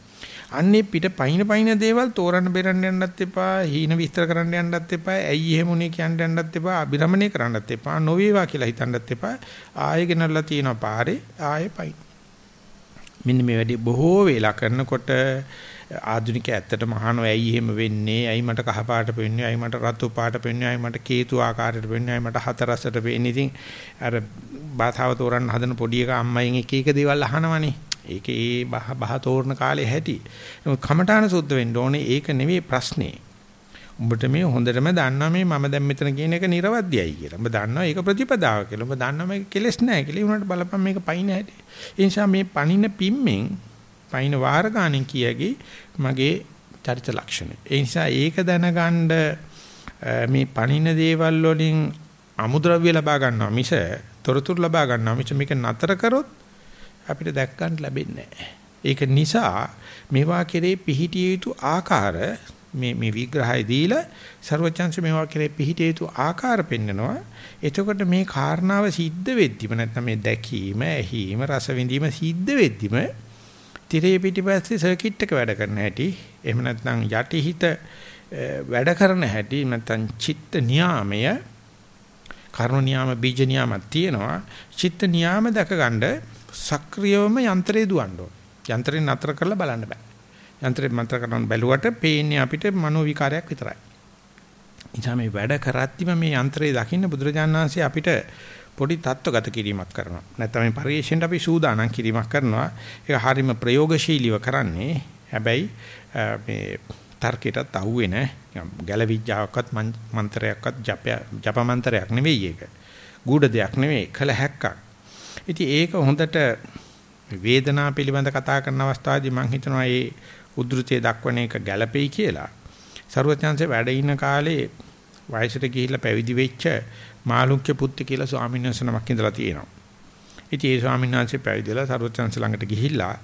අන්නේ පිට පයින් පයින් දේවල් තෝරන්න බෙරන්න යන්නත් එපා, හීන විස්තර කරන්න යන්නත් එපා, ඇයි එහෙම උනේ කියන්න යන්නත් එපා, අභිරමණය කරන්නත් එපා, නොවේවා කියලා හිතන්නත් එපා. ආයෙ ගෙනල්ලා තියෙනවා පාරේ ආයෙ පයින්. මෙන්න මේ වැඩි බොහෝ වෙලා කරනකොට ආධුනික ඇත්තටම අහනවා ඇයි එහෙම වෙන්නේ? ඇයි මට කහ පාට පෙන්නේ? ඇයි මට රතු පාට පෙන්නේ? ඇයි මට කේතු ආකාරයට පෙන්නේ? ඇයි මට හතරසට පෙන්නේ? ඉතින් අර බාතාව තෝරන්න හදන පොඩි එක අම්මයෙන් එක එක දේවල් අහනවනේ. ඒක ඒ බහ බහ තෝරන කාලේ හැටි. කමඨාන සුද්ධ වෙන්න ඕනේ ඒක නෙවෙයි ප්‍රශ්නේ. උඹට මේ හොඳටම දන්නවා මේ මම දැන් මෙතන කියන එක නිර්වද්‍යයි කියලා. උඹ දන්නවා ඒක ප්‍රතිපදාව කියලා. උඹ දන්නවා මේක කෙලස් නැහැ කියලා. ඒ උනට බලපන් මේක පයින් හැටි. ඒ නිසා මේ පණින පිම්මෙන් පයින් වාර ගානෙන් කියකි මගේ චරිත ලක්ෂණ. ඒ නිසා ඒක දැනගන්න මේ පණින දේවල් වලින් අමුද්‍රව්‍ය ලබා ගන්නවා මිස තොරතුරු ලබා ගන්නවා මිස මේක නතර කරොත් අපිට දැක් ගන්න ලැබෙන්නේ ඒක නිසා මේවා කෙරේ පිහිටිය යුතු ආකාර මේ මේ විග්‍රහය දීලා ਸਰවචන්ස මේවා කෙරේ පිහිටිය යුතු ආකාර පෙන්නනවා. එතකොට මේ කාරණාව සිද්ධ වෙද්දිම නැත්නම් මේ දැකීම, ඇහිීම, රස විඳීම සිද්ධ වෙද්දිම තිරේ පිටිපස්සේ සර්කිට් එක වැඩ කරන හැටි, එහෙම නැත්නම් යටිහිත වැඩ කරන හැටි නැත්නම් චිත්ත නියාමය කර්ම නියාම බීජ නියාමක් තියෙනවා. චිත්ත නියාම දැකගන්න සක්‍රියවම යන්ත්‍රය දුවන්න ඕන. යන්ත්‍රේ නතර කරලා බලන්න බෑ. යන්ත්‍රේ මන්ත්‍ර කරන බැලුවට පේන්නේ අපිට මනෝ විකාරයක් විතරයි. නිසා මේ වැඩ කරද්දිම මේ යන්ත්‍රේ දකින්න බුදුරජාණන් වහන්සේ අපිට පොඩි தত্ত্বගත කිරීමක් කරනවා. නැත්නම් මේ පරිශ්‍රයෙන් අපි සූදානම් කිරීමක් කරනවා. ඒක හරීම ප්‍රයෝගශීලීව කරන්නේ. හැබැයි මේ තර්කයටත් අහුවෙන ගැලවිජ්ජාවක්වත් මන්ත්‍රයක්වත් ජප ජප මන්ත්‍රයක් නෙවෙයි ඒක. ගුඩ දෙයක් නෙවෙයි කළ හැක්කක්. ඉතින් ඒක හොඳට වේදනාව පිළිබඳ කතා කරන අවස්ථාවේදී මම හිතනවා මේ උද්ෘතයේ දක්වන එක ගැළපෙයි කියලා සරුවත්ඥාන්සේ වැඩ ඉන කාලේ වයසට ගිහිල්ලා පැවිදි වෙච්ච මාළුක්‍ය පුත්ති කියලා ස්වාමීන් වහන්සේ නමක් ඉඳලා තියෙනවා. ඉතින් ඒ ස්වාමීන් වහන්සේ පැවිදිලා සරුවත්ඥාන්සේ ළඟට ගිහිල්ලා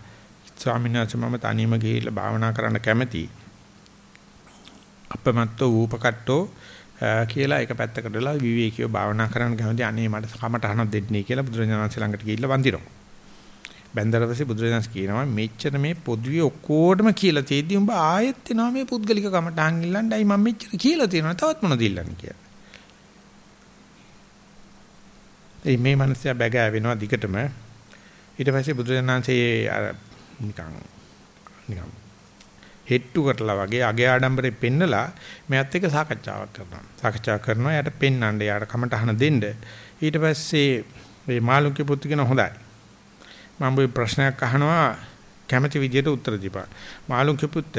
ස්වාමීන් වහන්සේ මම තනියම ගිහිල්ලා භාවනා කරන්න කැමැති. අපමත්තෝ ඌපකට්ටෝ කියලා එක පැත්තකට වෙලා විවේකීව භාවනා කරන්න කැමති අනේ මට කමටහනක් දෙන්නේ කියලා බුදුරජාණන් ශ්‍රී ළඟට ගිහිල්ලා වඳිනවා. බැන්දර පස්සේ බුදුරජාණන් කියනවා මෙච්චර මේ පොදුවේ ඔක්කොටම කියලා තියෙද්දි උඹ ආයෙත් එනවා මේ පුද්ගලික කමටහන් ඉල්ලන්නයි මම මෙච්චර කියලා තියෙනවා තවත් මොනවද ඉල්ලන්නේ කියලා. ඒ මේ මනසයා බැගෑ වෙනවා දිගටම ඊට පස්සේ බුදුරජාණන්සේ අර නිකන් නිකන් හෙට්ටු කරලා වගේ අගේ ආඩම්බරේ පෙන්නලා මෙයත් එක්ක සාකච්ඡාවක් කරනවා. සාකච්ඡා කරනවා යාට පෙන්නන්න යාට කමටහන දෙන්න. ඊට පස්සේ මේ මාළුක්‍ය පුත්තු කියන හොඳයි. මම මේ ප්‍රශ්නයක් අහනවා කැමැති විදියට උත්තර දීපන්. මාළුක්‍ය පුත්ත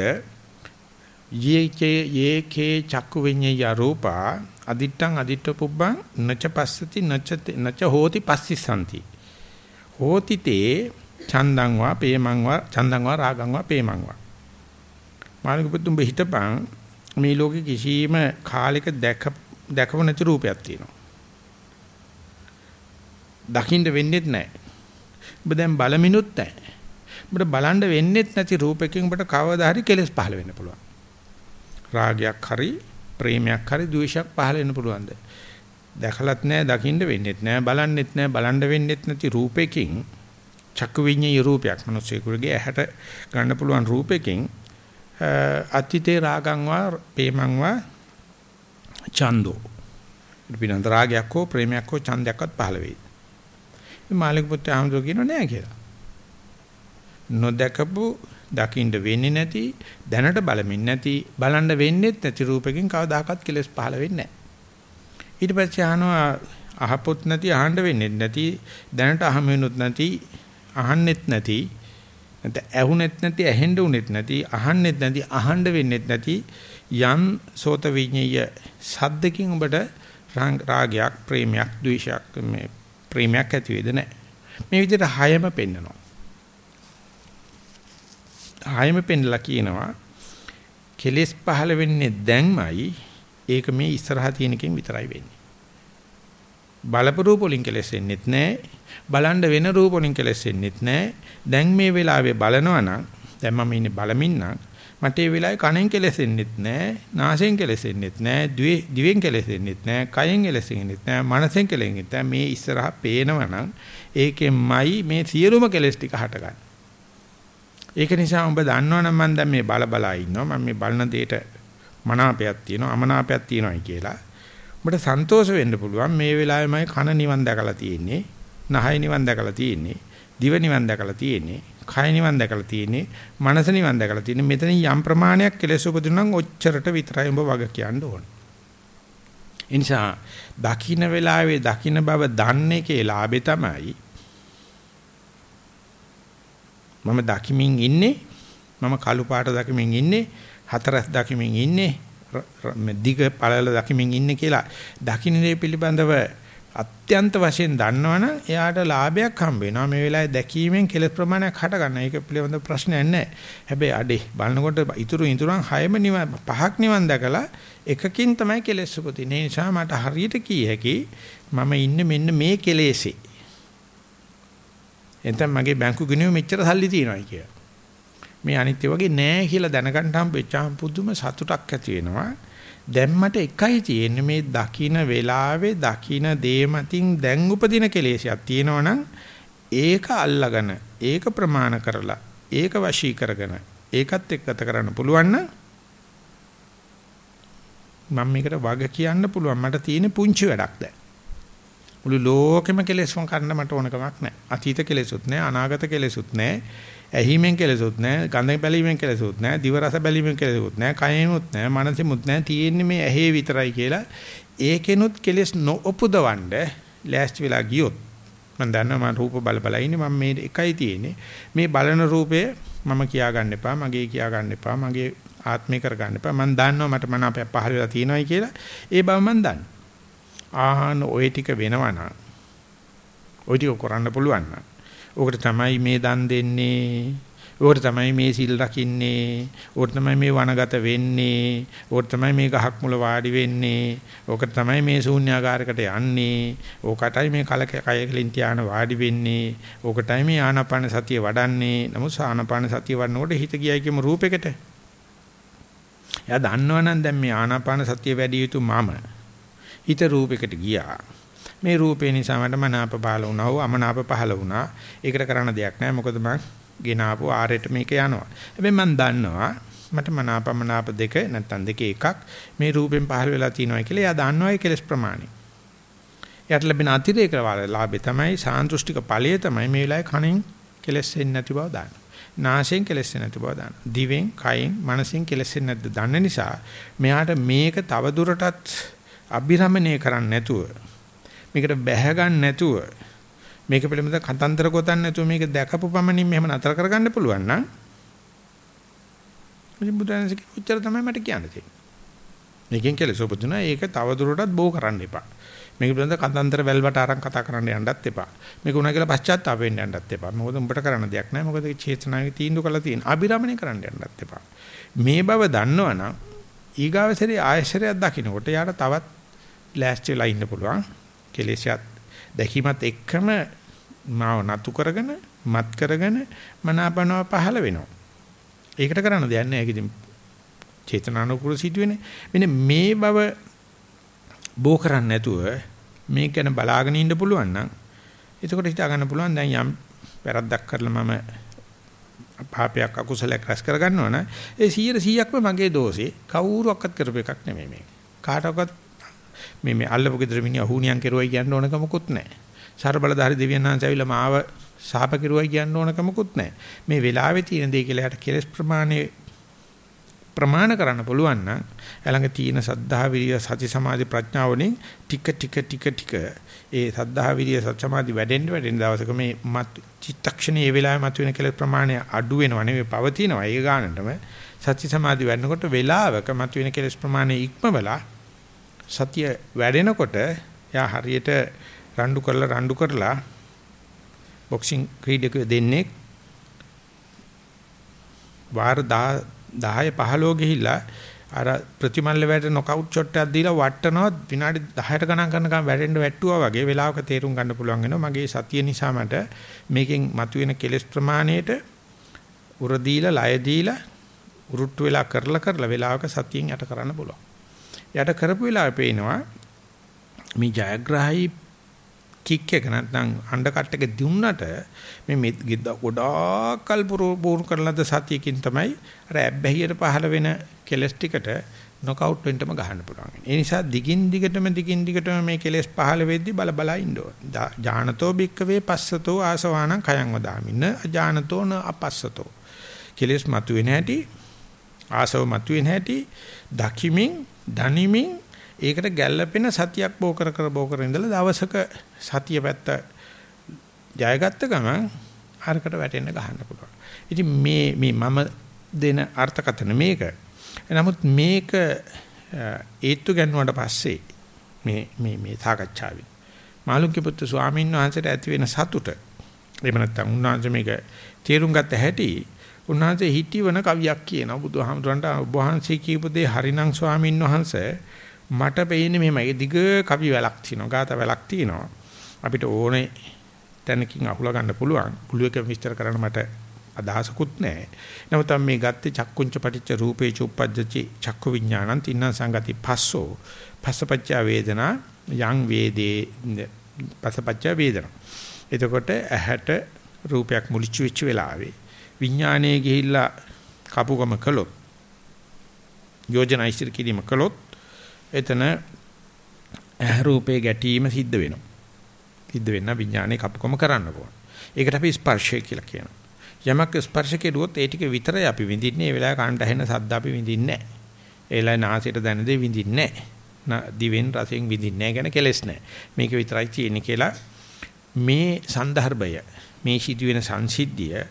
යේකේ යේකේ චක්කු විඤ්ඤය රූපා අදිත්තං අදිත්ත පුබ්බං නච පස්සති නච නච හෝති පස්සිසanti. හෝති තේ චන්දං වා පේමං වා චන්දං වා රාගං වා පේමං වා මාළික පුතුඹ හිටපන් මේ ලෝකේ කිසිම කාලයක දැක දැකව නැති රූපයක් තියෙනවා. දකින්න වෙන්නේත් නැහැ. ඔබ දැන් බලමිනුත් නැහැ. ඔබට බලන්න වෙන්නේත් නැති රූපයකින් ඔබට කවදා හරි කෙලස් පහළ වෙන්න පුළුවන්. රාගයක් හරි ප්‍රේමයක් හරි ද්වේෂයක් පහළ වෙන්න පුළුවන්ද? දැකලත් නැහැ, දකින්න වෙන්නේත් නැහැ, බලන්නෙත් නැහැ, බලන්න වෙන්නේත් නැති රූපයකින් චක්කු විඤ්ඤාය රූපයක් මිනිස්සෙකුගේ ඇහැට ගන්න පුළුවන් රූපයකින් අතිතේ රාගං වා ප්‍රේමං වා ඡන්தோ පිනන්ත රාගයක් හෝ ප්‍රේමයක් හෝ ඡන්දයක්වත් පහළ වෙයි. මේ මාළික පුත්‍ර ආමදෝ කියනෝ නෑ කියලා. නොදකපු දකින්න වෙන්නේ නැති දැනට බලමින් නැති බලන්න වෙන්නේත් නැති රූපකින් කවදාකවත් කෙලස් පහළ වෙන්නේ නැහැ. ඊට පස්සේ අහනවා අහපොත් නැති අහන්න වෙන්නේ නැති දැනට අහම වෙනුත් නැති අහන්නෙත් නැති නැත්නම් ඇහුනෙත් නැති ඇහෙන්න උනෙත් නැති අහන්නෙත් නැති අහන්න වෙන්නෙත් නැති යම් සෝත විඤ්ඤය සද්දකින් ඔබට රාගයක් ප්‍රේමයක් ද්වේෂයක් මේ ප්‍රේමයක් ඇති වේද නැහැ මේ විදිහට හයම පෙන්නනවා හයම පෙන්නලා කියනවා කෙලෙස් පහළ වෙන්නේ දැන්මයි ඒක මේ ඉස්සරහා තියෙනකින් විතරයි වෙන්නේ බලපු රූප වලින් කෙලෙසෙන්නෙත් නැහැ. බලන්න වෙන රූප වලින් කෙලෙසෙන්නෙත් නැහැ. දැන් මේ වෙලාවේ බලනවා නම් දැන් මම ඉන්නේ බලමින් නම් මට ඒ වෙලාවේ කනෙන් කෙලෙසෙන්නෙත් නැහැ. නාසයෙන් කෙලෙසෙන්නෙත් නැහැ. දිවෙන් කෙලෙසෙන්නෙත් නැහැ. කයෙන් කෙලෙසෙන්නෙත් නැහැ. මනසෙන් කෙලෙන්නෙත් නැහැ. මේ ඉස්සරහා පේනවා නම් ඒකෙන්මයි මේ සියලුම කෙලෙස් ටික හටගන්නේ. ඒක නිසා ඔබ දන්නවනම් මම දැන් මේ බල බලා ඉන්නවා. මම මේ බලන දෙයට මනාපයක් තියෙනවා, අමනාපයක් තියෙනවායි කියලා. ඔබට සන්තෝෂ වෙන්න පුළුවන් මේ වෙලාවෙමයි කන නිවන් දැකලා තියෙන්නේ නහය නිවන් දැකලා තියෙන්නේ දිව නිවන් දැකලා තියෙන්නේ කය නිවන් දැකලා තියෙන්නේ මනස නිවන් දැකලා තියෙන්නේ මෙතන යම් ප්‍රමාණයක් කෙලෙස් උපදිනනම් ඔච්චරට විතරයි ඔබ වග කියන්න ඕන. ඒ නිසා දකින්න වෙලාවේ දකින්න බව දන්නේ කේ ලාභේ තමයි මම දකිමින් ඉන්නේ මම කළු පාට දකිමින් ඉන්නේ හතරස් දකිමින් ඉන්නේ දිග පළල දකිමින් ඉන්නේ කියලා දකින්න දේ පිළිබඳව අත්‍යන්ත වශයෙන් දන්නවනම් එයාට ලාභයක් හම්බ වෙනවා මේ වෙලාවේ දැකීමෙන් කෙලස් ප්‍රමාණයක් හට ගන්න. ඒක පිළිබඳ ප්‍රශ්නයක් නැහැ. හැබැයි අඩේ බලනකොට ඉතුරු ඉතුරුන් හයම නිවන් පහක් නිවන් දැකලා එකකින් තමයි කෙලස් උපදින්නේ. ඒ නිසා මට හරියට කිය හැකි මම ඉන්නේ මෙන්න මේ කෙලෙසේ. එතෙන් මගේ බැංකු ගිණුම මෙච්චර සල්ලි තියෙනවා කියලා. මේ අනිත්‍ය වගේ නෑ කියලා දැනගන්න හම්බෙච්චාම පුදුම සතුටක් ඇති වෙනවා. දැන් මට එකයි තියෙන්නේ මේ දකින වෙලාවේ දකින දේ මතින් දැන් උපදින කෙලෙසයක් තියෙනවනම් ඒක අල්ලගෙන ඒක ප්‍රමාණ කරලා ඒක වශී කරගෙන ඒකත් එක්කත කරන්න පුළුවන් නම් මම මේකට වග කියන්න පුළුවන්. මට තියෙන පුංචි වැඩක් දැන්. මුළු ලෝකෙම කෙලෙස් වන් කරන්න මට ඕන කමක් නැහැ අතීත කෙලෙසුත් නැහැ අනාගත කෙලෙසුත් නැහැ ඇහිමෙන් කෙලෙසුත් නැහැ, ගඳ බැලීමෙන් කෙලෙසුත් නැහැ, දිව රස බැලීමෙන් කෙලෙසුත් නැහැ, කයෙමුත් නැහැ, මනසෙමුත් නැහැ. තියෙන්නේ මේ ඇහි විතරයි කියලා ඒකෙනුත් කෙලෙස් නොඋපදවන්න ලෑස්ති වෙලා ගියොත් මම දන්නවා මම රූප බල බල ඉන්නේ මම මේ එකයි තියෙන්නේ. මේ බලන රූපය මම කියා ගන්න එපා, මගේ කියා ගන්න එපා, මගේ ආත්මේ කර ගන්න එපා. මම දන්නවා මට මන අපේ පහළ වෙලා තියෙනවායි කියලා. ඒ බව මම දන්නවා. ආහන ওই ටික වෙනවා නම් ওই ටික කරන්න පුළුවන් නම් ඕකට තමයි මේ දන් දෙන්නේ. ඕකට තමයි මේ සිල් රකින්නේ. ඕකට තමයි මේ වනගත වෙන්නේ. ඕකට තමයි මේ ගහක් මුල වාඩි වෙන්නේ. ඕකට තමයි මේ ශූන්‍යාකාරයකට යන්නේ. ඕකටයි මේ කල කයකලින් තියාන වාඩි වෙන්නේ. ඕකටයි මේ ආනාපාන සතිය වඩන්නේ. නමුත් ආනාපාන සතිය වඩනකොට හිත ගියයි කියමු රූපයකට. එයා දන්නවනම් දැන් මේ ආනාපාන සතිය වැඩි යුතු මම හිත රූපයකට ගියා. මේ රූපේ නිසා මට මනාප පහල වුණා වූ අමනාප පහල වුණා. ඒකට කරන්න දෙයක් නැහැ. මොකද මම ගෙන ආපු ආරෙට මේක යනවා. හැබැයි මම දන්නවා මට මනාප මනාප දෙක නැත්තම් දෙකේ එකක් මේ රූපෙන් පහල වෙලා තියෙනවා කියලා එයා දන්නවා ඒ කෙලස් ප්‍රමාණය. එයාට ලැබෙන අතිරේක ලාභය තමයි සාන්දෘෂ්ටික ඵලය තමයි මේ වෙලාවේ කණෙන් කෙලස් වෙන්නේ නැති බව දාන්න. නාසයෙන් කෙලස් නැති බව දාන්න. දිවෙන්, කයෙන්, මනසෙන් කෙලස් නැද්ද දන්න නිසා මෙයාට මේක තව දුරටත් අභිරමණය කරන්න නැතුව මේකට බැහැ ගන්න නැතුව මේක පිළිබඳ කතන්දර ගොතන්න නැතුව මේක දැකපු පමණින් මෙහෙම නතර කරගන්න පුළුවන් නම් ඉතින් බුදුන්සේ උත්තර තමයි මට කියන්න තියෙන්නේ. මේකෙන් කෙලෙස උපදිනා ඒක තව දුරටත් බෝ කරන්න එපා. මේක පිළිබඳ කතන්දර වැල්වට අරන් කතා කරන්න යන්නත් එපා. මේක උනා කියලා පශ්චාත්තාප වෙන්න යන්නත් එපා. මොකද උඹට කරන්න දෙයක් නැහැ. මොකද චේතනාවේ තීන්දුව කළා තියෙන. අභිරමණය කරන්න යන්නත් එපා. මේ බව දන්නවනම් ඊගාවසරේ ආයශරයක් දකින්නකොට යාට තවත් ලෑස්ති වෙලා ඉන්න පුළුවන්. කෙලෙසත් දැකීමත් එක්කම මාව නතු කරගෙන මත් කරගෙන මනාපනව පහළ වෙනවා. ඒකට කරන්න දෙයක් නැහැ. ඒක ඉතින් චේතනානුකූල සිදුවෙන්නේ. මෙන්න මේ බව බෝ කරන්නේ නැතුව මේක ගැන බලාගෙන ඉන්න පුළුවන් නම් එතකොට හිතා ගන්න පුළුවන් දැන් යම් වැරද්දක් කරලා මම පාපයක් අකුසලයක් රැස් කරගන්නවා නම් ඒ 100%ක්ම මගේ දෝෂේ කවුරුවක්වත් කරපු එකක් නෙමෙයි මේක. කාටවත් මේ මේ අල්ලපු ගෙදර මිනිහා හුණියන් කෙරුවයි කියන්න ඕනකමකුත් නැහැ. සර්බලධාරි දෙවියන් වහන්සේ ඇවිල්ලා මාව ශාප කෙරුවයි කියන්න ඕනකමකුත් නැහැ. මේ වෙලාවේ තියෙන දේ කියලා යට කෙලස් ප්‍රමාණය ප්‍රමාණ කරන්න පුළුවන් නම් ළඟ තියෙන සද්ධා විරිය සති සමාධි ප්‍රඥාවලින් ටික ටික ටික ටික ඒ සද්ධා විරිය සති සමාධි වැඩෙන්න වැඩෙන දවසක මේ මත් චිත්තක්ෂණයේ ඒ වෙලාවේ මතුවෙන කෙලෙස් ප්‍රමාණය අඩු වෙනව නෙවෙයි පවතිනවා ඒ ගානටම සති සමාධි වැඩනකොට වෙලාවක මතුවෙන කෙලෙස් ප්‍රමාණය ඉක්මවලා සතිය වැඩෙනකොට යා හරියට රණ්ඩු කරලා රණ්ඩු කරලා බොක්සිං ක්‍රීඩකයෝ දෙන්නේ වාර 10 10 15 ගිහිල්ලා අර ප්‍රතිමල්ල වැට නොකවුට් ෂොට් එකක් දීලා වට්ටනවා විනාඩි 10ට ගණන් කරනකම් වැටෙන්න වැට්ටුවා වගේ වෙලාවක තේරුම් ගන්න පුළුවන් වෙනවා මගේ සතිය නිසා මට මේකෙන් මතුවෙන කෙලස් ප්‍රමාණයට උර දීලා ලය දීලා උරුට්ටු වෙලා කරලා කරලා වෙලාවක සතියෙන් යට කරන්න පුළුවන්. යට කරපු වෙලාවේ පේනවා මේ ජයග්‍රහයි කික් එක නැත්නම් අණ්ඩ කට් එක දුන්නට මේ ගොඩාක් කල් පුරුදු කරලාද සතියකින් තමයි අර ඇබ්බැහියට පහළ වෙන කෙලස් ටිකට නොකවුට් වෙන්නම ගහන්න පුළුවන්. ඒ නිසා දිගින් දිගටම දිගින් දිගටම මේ කෙලස් පහළ වෙද්දි බල බල ඉන්න ඕන. ඥානතෝ භික්කවේ පස්සතෝ ආසවානං කයං වදාමින්න අඥානතෝ න අපස්සතෝ. කෙලස් මතුවෙන හැටි ආසව මතුවෙන හැටි දකිමින් දනිමින් ඒකට ගැළපෙන සතියක් බෝ කර කර බෝ කර ඉඳලා දවසක සතිය පැත්ත ජයගත්ත ගමන් අරකට වැටෙන්න ගහන්න පුළුවන්. ඉතින් මේ මේ මම දෙන අර්ථකථන මේක. නමුත් මේක ඒත්තු ගන්නවට පස්සේ මේ මේ මේ සාකච්ඡාවේ මාළුක්‍ය පුත්තු ස්වාමීන් වහන්සේට ඇති වෙන සතුට එහෙම නැත්නම් උන්වහන්සේ මේක තේරුම් ගත්ත හැටි උන්වහන්සේ හිටිවන කවියක් කියනවා බුදුහාමුදුරන්ට ඔබ වහන්සේ කියපු දේ හරිනම් ස්වාමීන් වහන්සේ මට පෙන්නේ මෙහෙමයි. දිග කවි වැලක් තියෙනවා. ගාත වැලක් තියෙනවා. අපිට ඕනේ තැනකින් අහුලා ගන්න පුළුවන්. පුළුවක විස්තර කරන්න මට අදහසකුත් නැහැ. නමුත් මේ ගත්තේ චක්කුංච පටිච්ච රූපේ චුප්පජ්ජති චක්කු විඥානං තින්න සංගති පස්සෝ පස්සපච්ච වේදනා යං වේදේ පස්සපච්ච වේදනා. එතකොට ඇහැට රූපයක් මුලිච්ච වෙච්ච වෙලාවේ විඥානයේ ගිහිල්ලා කපුකම කළොත් යෝජනා ඉදිරි කිරීම කළොත් එතන ඇහ රූපේ ගැටීම සිද්ධ වෙනවා. සිද්ධ වෙන්න විඥානේ කපුකම කරන්න ඕන. ඒකට අපි ස්පර්ශය කියලා කියනවා. යමක් ස්පර්ශ කෙරුවොත් ඒ ටික විතරයි අපි විඳින්නේ. ඒ වෙලාවේ කනට ඇහෙන සද්ද අපි විඳින්නේ නැහැ. ඒ වෙලාවේ නාසයට දැනෙන දේ විඳින්නේ නැහැ. දිවෙන් රසයෙන් විඳින්නේ නැහැ කියන කෙලෙස් නැහැ. මේක විතරයි තියෙන්නේ කියලා මේ සන්දර්භය මේ සිදුවෙන සංසිද්ධිය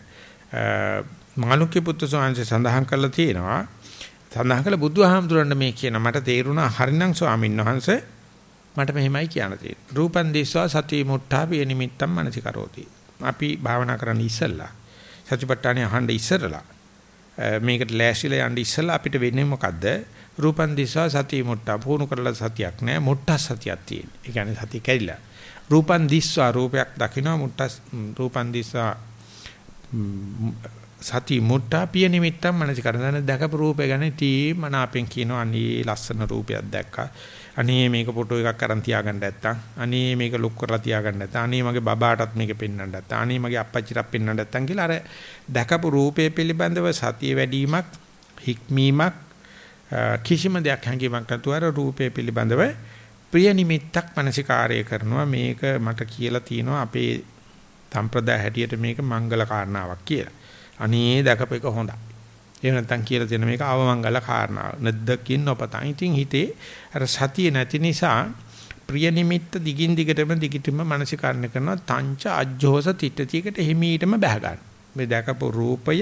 මානුක්‍ය පුත්‍ර සෝංශ සඳහන් කරලා තියෙනවා. සඳහන් කළ බුදුහාමුදුරන් මේ කියන මට තේරුණා හරිනම් ස්වාමීන් වහන්සේ මට මෙහෙමයි කියන්න තියෙන්නේ. රූපන් දිස්වා සති මුට්ටා පිය නිමිත්තම් මනසි කරෝති. අපි භාවනා කරන්න ඉස්සෙල්ලා සතිපට්ඨානේ අහන්න ඉස්සරලා මේකට ලෑස්තිලා යන්න ඉස්සෙල්ලා අපිට වෙන්නේ මොකද්ද? රූපන් දිස්වා සති මුට්ටා පුහුණු කරලා සතියක් නෑ මුට්ටා සතියක් තියෙන. ඒ කියන්නේ සතිය කැඩිලා. රූපන් දිස්වා රූපයක් දකින්න මුට්ටා රූපන් දිස්වා සති මුට්ටා පිය නිමිත්තම් මනස කරන දැකපු රූපය ගැන තී මනාපෙන් කියනවා අනේ ලස්සන රූපයක් දැක්කා. අනේ මේක ෆොටෝ එකක් අරන් තියාගන්න නැත්තම්. අනේ මේක ලොක් කරලා තියාගන්න නැත්තම්. අනේ මගේ බබාටත් මේක පෙන්වන්න නැත්තම්. අනේ මගේ අප්පච්චිටත් පෙන්වන්න නැත්තම් කියලා අර දැකපු රූපය පිළිබඳව සතිය වැඩිවීමක් හික්මීමක් කිසිම දෙයක් හැඟීමක් නැතුව අර රූපය පිළිබඳව ප්‍රිය නිමිත්තක් මනසිකාරය කරනවා. මේක මට කියලා තියෙනවා. අපේ සම්ප්‍රදාය හැටියට මේක මංගල කාරණාවක් කියලා අනේ දැකප එක හොඳයි. එහෙම නැත්නම් කියලා තියෙන මේක අවමංගල කාරණාව. නැද්දකින් නොපතන්. ඉතින් හිතේ අර සතිය නැති නිසා ප්‍රිය නිමිත්ත දිගින් දිගටම දිගටම මානසිකරණ කරනවා තංච අජ්ජෝස තිටතියකට හිමීටම බහ ගන්න. මේ දැකපු රූපය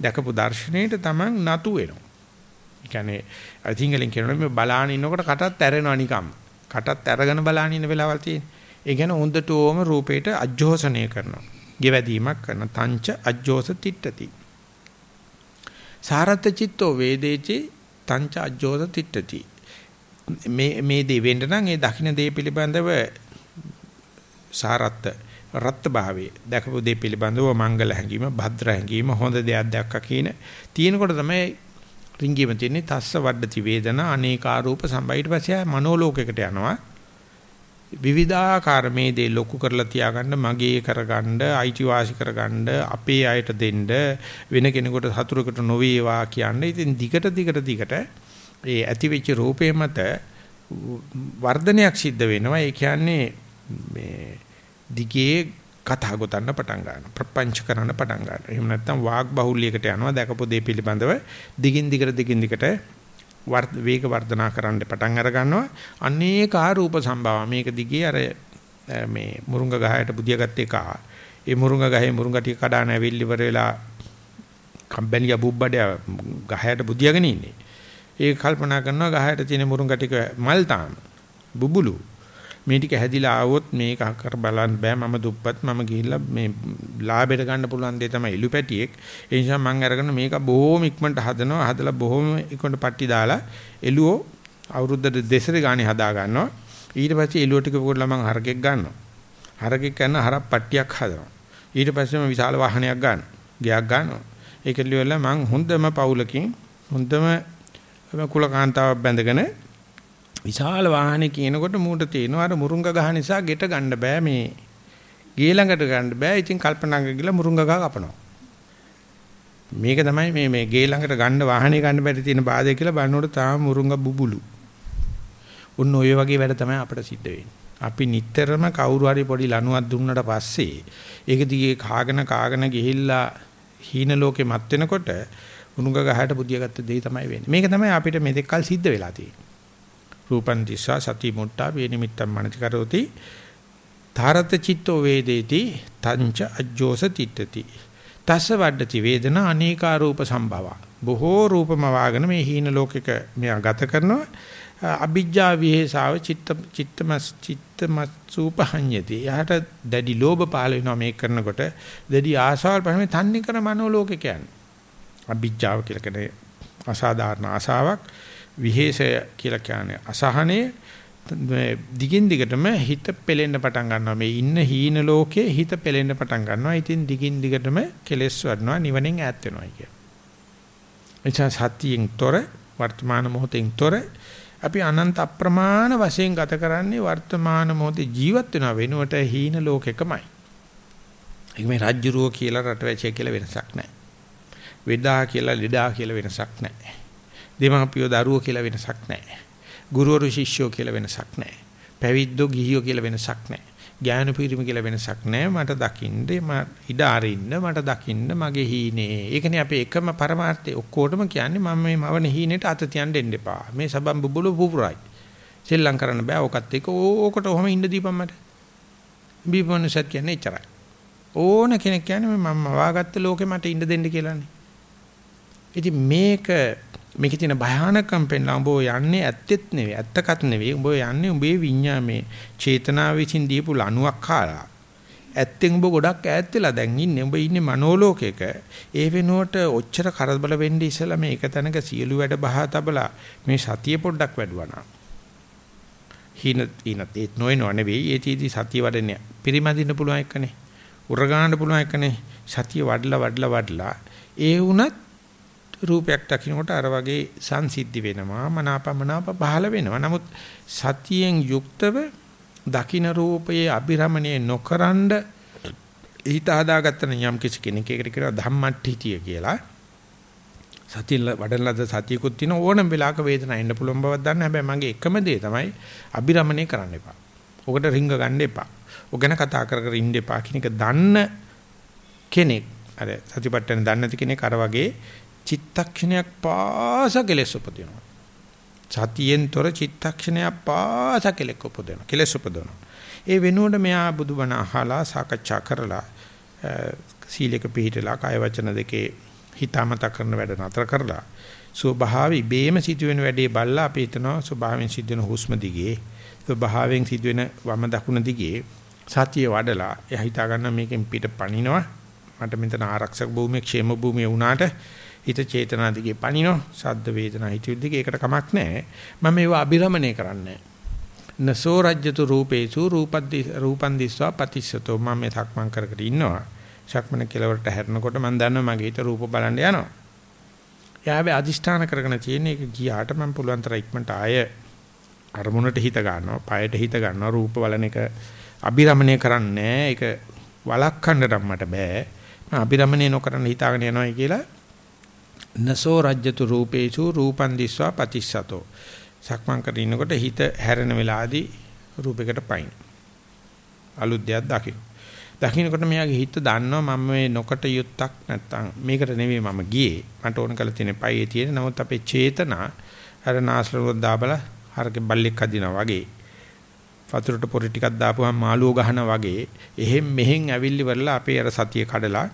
දැකපු දර්ශනයට Taman නතු වෙනවා. ඒ කියන්නේ අතිංගලෙන් කියනවා මේ බලාන ඉන්නකොට කටත් ඇරෙනවා නිකම්. කටත් ඇරගෙන බලාන ඉන්න වෙලාවල් තියෙන. ඒ කියන්නේ හොඳට ඕම රූපේට අජ්ජෝසනය කරනවා. ගෙවැදීමක් කරන තංච අජ්ජෝස තිට්ඨති. සාරත් චිත්තෝ වේදේචි තංච අජ්ජෝස තිට්ඨති. මේ මේ දේ වෙන්න නම් ඒ දකින්න දේ පිළිබඳව සාරත් රත් භාවයේ දැකපු දේ පිළිබඳව මංගල හැඟීම භද්‍ර හැඟීම හොඳ දෙයක් දැක්කා කියන තියෙනකොට තමයි රිංගීම තියෙන්නේ තස්ස වඩති වේදනා අනේකාරූප සම්බයිට පස්සේ මනෝලෝකයකට යනවා විවිධාකාර මේ දේ ලොකු කරලා තියාගන්න මගේ කරගන්න අයිතිවාසි කරගන්න අපේ අයට දෙන්න වෙන කෙනෙකුට හතුරකට නොවේවා කියන්නේ ඉතින් දිගට දිගට දිගට ඒ ඇති වෙච්ච රූපේ මත වර්ධනයක් සිද්ධ වෙනවා ඒ කියන්නේ මේ දිගේ කතා ගොතන්න පටන් ගන්නවා. ප්‍රපංච කරන්න පටන් ගන්නවා. එහෙම නැත්නම් වාග් බහුල්‍යයකට යනවා දැකපු දේ පිළිබඳව දිගින් දිගට දිගින් දිගට වේග වර්ධනා කරන්න පටන් අර ගන්නවා. අනේක ආරූප සම්භව මේක දිගේ අර මේ මුරුංග ගහයට බුදියාගත්ත එක. ඒ මුරුංග ගහේ මුරුංග ටික කඩාන ඇවිල්ලි ඉවර වෙලා කම්බැලිය බුබ්බඩය ගහයට බුදියාගෙන ඉන්නේ. ඒක කල්පනා කරනවා ගහයට තියෙන මුරුංග ටික මල් තාම බුබුලු මේ ටික හැදිලා ආවොත් මේක කර බලන්න බෑ. මම දුප්පත් මම ගිහිල්ලා මේ ලාභයට ගන්න පුළුවන් දේ තමයි ඉලු පැටියෙක්. ඒ නිසා මම අරගෙන මේක බොහොම ඉක්මනට හදනවා. හදලා බොහොම ඉක්මනට පට්ටි දාලා එළුවෝ අවුරුද්දට දෙසරේ ගානේ හදා ගන්නවා. ඊට පස්සේ එළුව ටික පොඩ්ඩක් මම හරකෙක් ගන්නවා. හරකෙක් කරන හරක් පට්ටියක් හදනවා. ඊට පස්සේ මම විශාල වාහනයක් ගන්නවා ගයක් ගන්නවා. ඒක ලියවලා මං හොඳම පවුලකින් හොඳම කුලකාන්තාවක් බැඳගෙන විශාල වාහනේ කියනකොට මූට තේනවා අර මුරුංග ගහ නිසා ගෙට ගන්න බෑ මේ. ගේ ළඟට ගන්න බෑ. ඉතින් කල්පනා කරගිලා මුරුංග ගහ කපනවා. මේක තමයි මේ මේ ගේ ළඟට ගන්න වාහනේ ගන්න බැරි තියෙන බාධා කියලා බලනකොට තාම මුරුංග බුබුලු. උන් ඔය වගේ වැඩ තමයි අපිට සිද්ධ වෙන්නේ. අපි නිතරම කවුරු හරි පොඩි ලණුවක් දුන්නට පස්සේ ඒක දිගේ කාගෙන කාගෙන ගිහිල්ලා හීන ලෝකෙ මත් වෙනකොට උණුග ගහට පුදියගත්ත දේ තමයි වෙන්නේ. මේක තමයි අපිට මෙතෙක්කල් සිද්ධ වෙලා තියෙන්නේ. රූපං දිස්සා සති මුට්ටා වේ නිමිත්තම් මනති කරෝති. තාරත චිත්තෝ වේදේති තංච අජ්ජෝස තිට්ඨති. තස්ස වඩති වේදනා අනේකා රූප සම්භව. බොහෝ රූපම වාගෙන මේ හීන ලෝකෙක මෙයා ගත කරනවා. අ비ජ්ජා විහෙසාව චිත්ත චිත්තමස් චිත්තමත්සූපහඤ්ඤති. යහට දැඩි ලෝභ පාල වෙනවා මේක කරනකොට. දැඩි ආශාවල් පහම තන්නේ කර මනෝ ලෝකේ කියන්නේ අ비ජ්ජාව කියලා කියන්නේ අසාධාරණ ආශාවක් විහෙසය කියලා කියන්නේ අසහනය දිගින් දිගටම හිත පෙලෙන්න පටන් ගන්නවා මේ ඉන්න හීන ලෝකයේ හිත පෙලෙන්න පටන් ගන්නවා ඉතින් දිගින් දිගටම කෙලෙස් වඩනවා නිවනෙන් ඈත් වෙනවා කිය. එචා සතියෙන් තොර වර්තමාන මොහොතෙන් තොර අපි අනන්ත අප්‍රමාණ වශයෙන් ගත කරන්නේ වර්තමාන මොහොතේ ජීවත් වෙන වෙනුවට හීන ලෝකෙකමයි. ඒක මේ රාජ්‍යරුව කියලා රටවැසිය කියලා වෙනසක් නැහැ. වෙදා කියලා ලෙඩා කියලා වෙනසක් නැහැ. දෙමාපියෝ දරුවෝ කියලා වෙනසක් නැහැ. ගුරුවරු ශිෂ්‍යෝ කියලා වෙනසක් නැහැ. පැවිද්දෝ ගිහියෝ කියලා වෙනසක් නැහැ. ඥාන පිරිමි කියලා වෙනසක් නැහැ. මට දකින්න ඉඩ අරින්න මට දකින්න මගේ හීනේ. ඒකනේ අපේ එකම පරමාර්ථය. ඔක්කොටම කියන්නේ මම මේ මවන හීනෙට අත තියන්න දෙන්න එපා. මේ සබම් බුබුලු පුපුරයි. සෙල්ලම් කරන්න බෑ. ඔකත් එක්ක ඕකට ඔහම ඉන්න දීපන් මට. බීපොනසත් කියන්නේ එච්චරයි. ඕන කෙනෙක් කියන්නේ මම වාගත්ත ලෝකෙ මට ඉන්න දෙන්න කියලානේ. ඉතින් මේක මේකේ තියෙන භයානකම් පෙන්ලා උඹ යන්නේ ඇත්තෙත් නෙවෙයි ඇත්තකත් නෙවෙයි. උඹ යන්නේ උඹේ විඤ්ඤාමේ. චේතනාව විසින් දීපු ලණුවක් කාලා ඇත්තෙන් උඹ ගොඩක් ඈත් වෙලා දැන් ඉන්නේ. උඹ ඉන්නේ මනෝලෝකයක. ඒ වෙනුවට ඔච්චර කරබල වෙන්න ඉස්සලා මේ එක තැනක සියලු වැඩ බහා තබලා මේ සතිය පොඩ්ඩක් වැඩුවා හින හිනත් ඒත් නොයනව නෙවෙයි. ඒ තීදි සතිය වඩන්නේ පිරිමදින්න පුළුවන් එකනේ. උරගාන්න පුළුවන් එකනේ. සතිය වඩලා වඩලා වඩලා. ඒ වුණත් රූපයක් දකින්නකොට අර වගේ සංසිද්ධි වෙනවා මනාපමනාප පහළ වෙනවා නමුත් සතියෙන් යුක්තව දකින්න රූපයේ අභිරමණය නොකරනද හිත හදාගත්තන යම් කිසි කෙනෙක් ඒකට කියනවා ධම්මට්ඨිතිය කියලා සතිය වඩන ලද සතියකුත් තියෙන ඕනම වෙලාවක වේදනාව එන්න පුළුවන් බවක් දන්න හැබැයි මගේ එකම දේ තමයි අභිරමණය කරන්න එපා. ඔකට රිංග ගන්න එපා. ඔක ගැන කතා කර කර ඉන්න එපා කියන එක දන්න කෙනෙක් අර සතිපට්ඨාන දන්නේ නැති කෙනෙක් අර වගේ චිත්තක්ෂණයක් පාස කෙලෙස් උපදිනවා. සතියෙන් තොර චිත්තක්ෂණයක් පාස කෙලෙක් උපදිනවා. කෙලෙස් උපදිනවා. ඒ වෙනුවට මෙයා බුදුබණ අහලා සාකච්ඡා කරලා සීලක පිළිහිටලා කාය වචන දෙකේ හිතාමතා කරන වැඩ නතර කරලා ස්වභාවී බේම සිදුවෙන වැඩේ බල්ලා අපි හිතනවා ස්වභාවයෙන් සිදුවෙන හුස්ම දිගේ ස්වභාවයෙන් සිදුවෙන වම දකුණ දිගේ සතිය වඩලා එයා හිතා ගන්න මේකෙන් පිට පණිනවා මට මෙතන ආරක්ෂක භූමිය ക്ഷേම භූමිය වුණාට හිත චේතනා දිගේ පණිනෝ සද්ද වේදනා හිතවිලි දිගේ ඒකට කමක් නැහැ. මම මේවා අභිරමණය කරන්නේ නසෝ රජ්‍යතු රූපේසු රූපද්දි රූපන් දිස්වා පතිස්සතෝ. මම මේ සක්මන් කර කර ඉන්නවා. සක්මන කෙලවරට හැරෙනකොට මම දන්නවා මගේ හිත රූප බලන්න යනවා. යාවේ අදිෂ්ඨාන කරගෙන තියෙන එක ගියාට මම පුළුවන් තරම් ඉක්මනට ආය. අරමුණට හිත ගන්නවා පයට හිත ගන්නවා රූප බලන එක අභිරමණය කරන්නේ ඒක වළක්වන්න මට බෑ. මම අභිරමණය නොකරන හිතාගෙන යනවායි කියලා නසෝ රජ්‍යතු රූපේසු රූපන් දිස්වා පතිස්සතෝ. සක්මන් කරගෙන ඉන්නකොට හිත හැරෙන වෙලාවේදී රූපයකට පයින්. අලුත් දෙයක් දකින්න. දකින්නකොට මෙයාගේ හිත දන්නවා මම මේ නොකට යුත්තක් නැත්තම් මේකට නෙවෙයි මම ගියේ. මට ඕන කරලා තියෙන පයේ තියෙන. නමුත් අපේ චේතනා අර නාස්ලරුවක් දාබලා හරක බල්ලෙක් අදිනා වගේ. වතුරට පොරි ටිකක් දාපුවම මාළුව ගහනා වගේ. එහෙම් මෙහෙන් ඇවිල්ලි වරලා අපේ අර සතිය කඩලා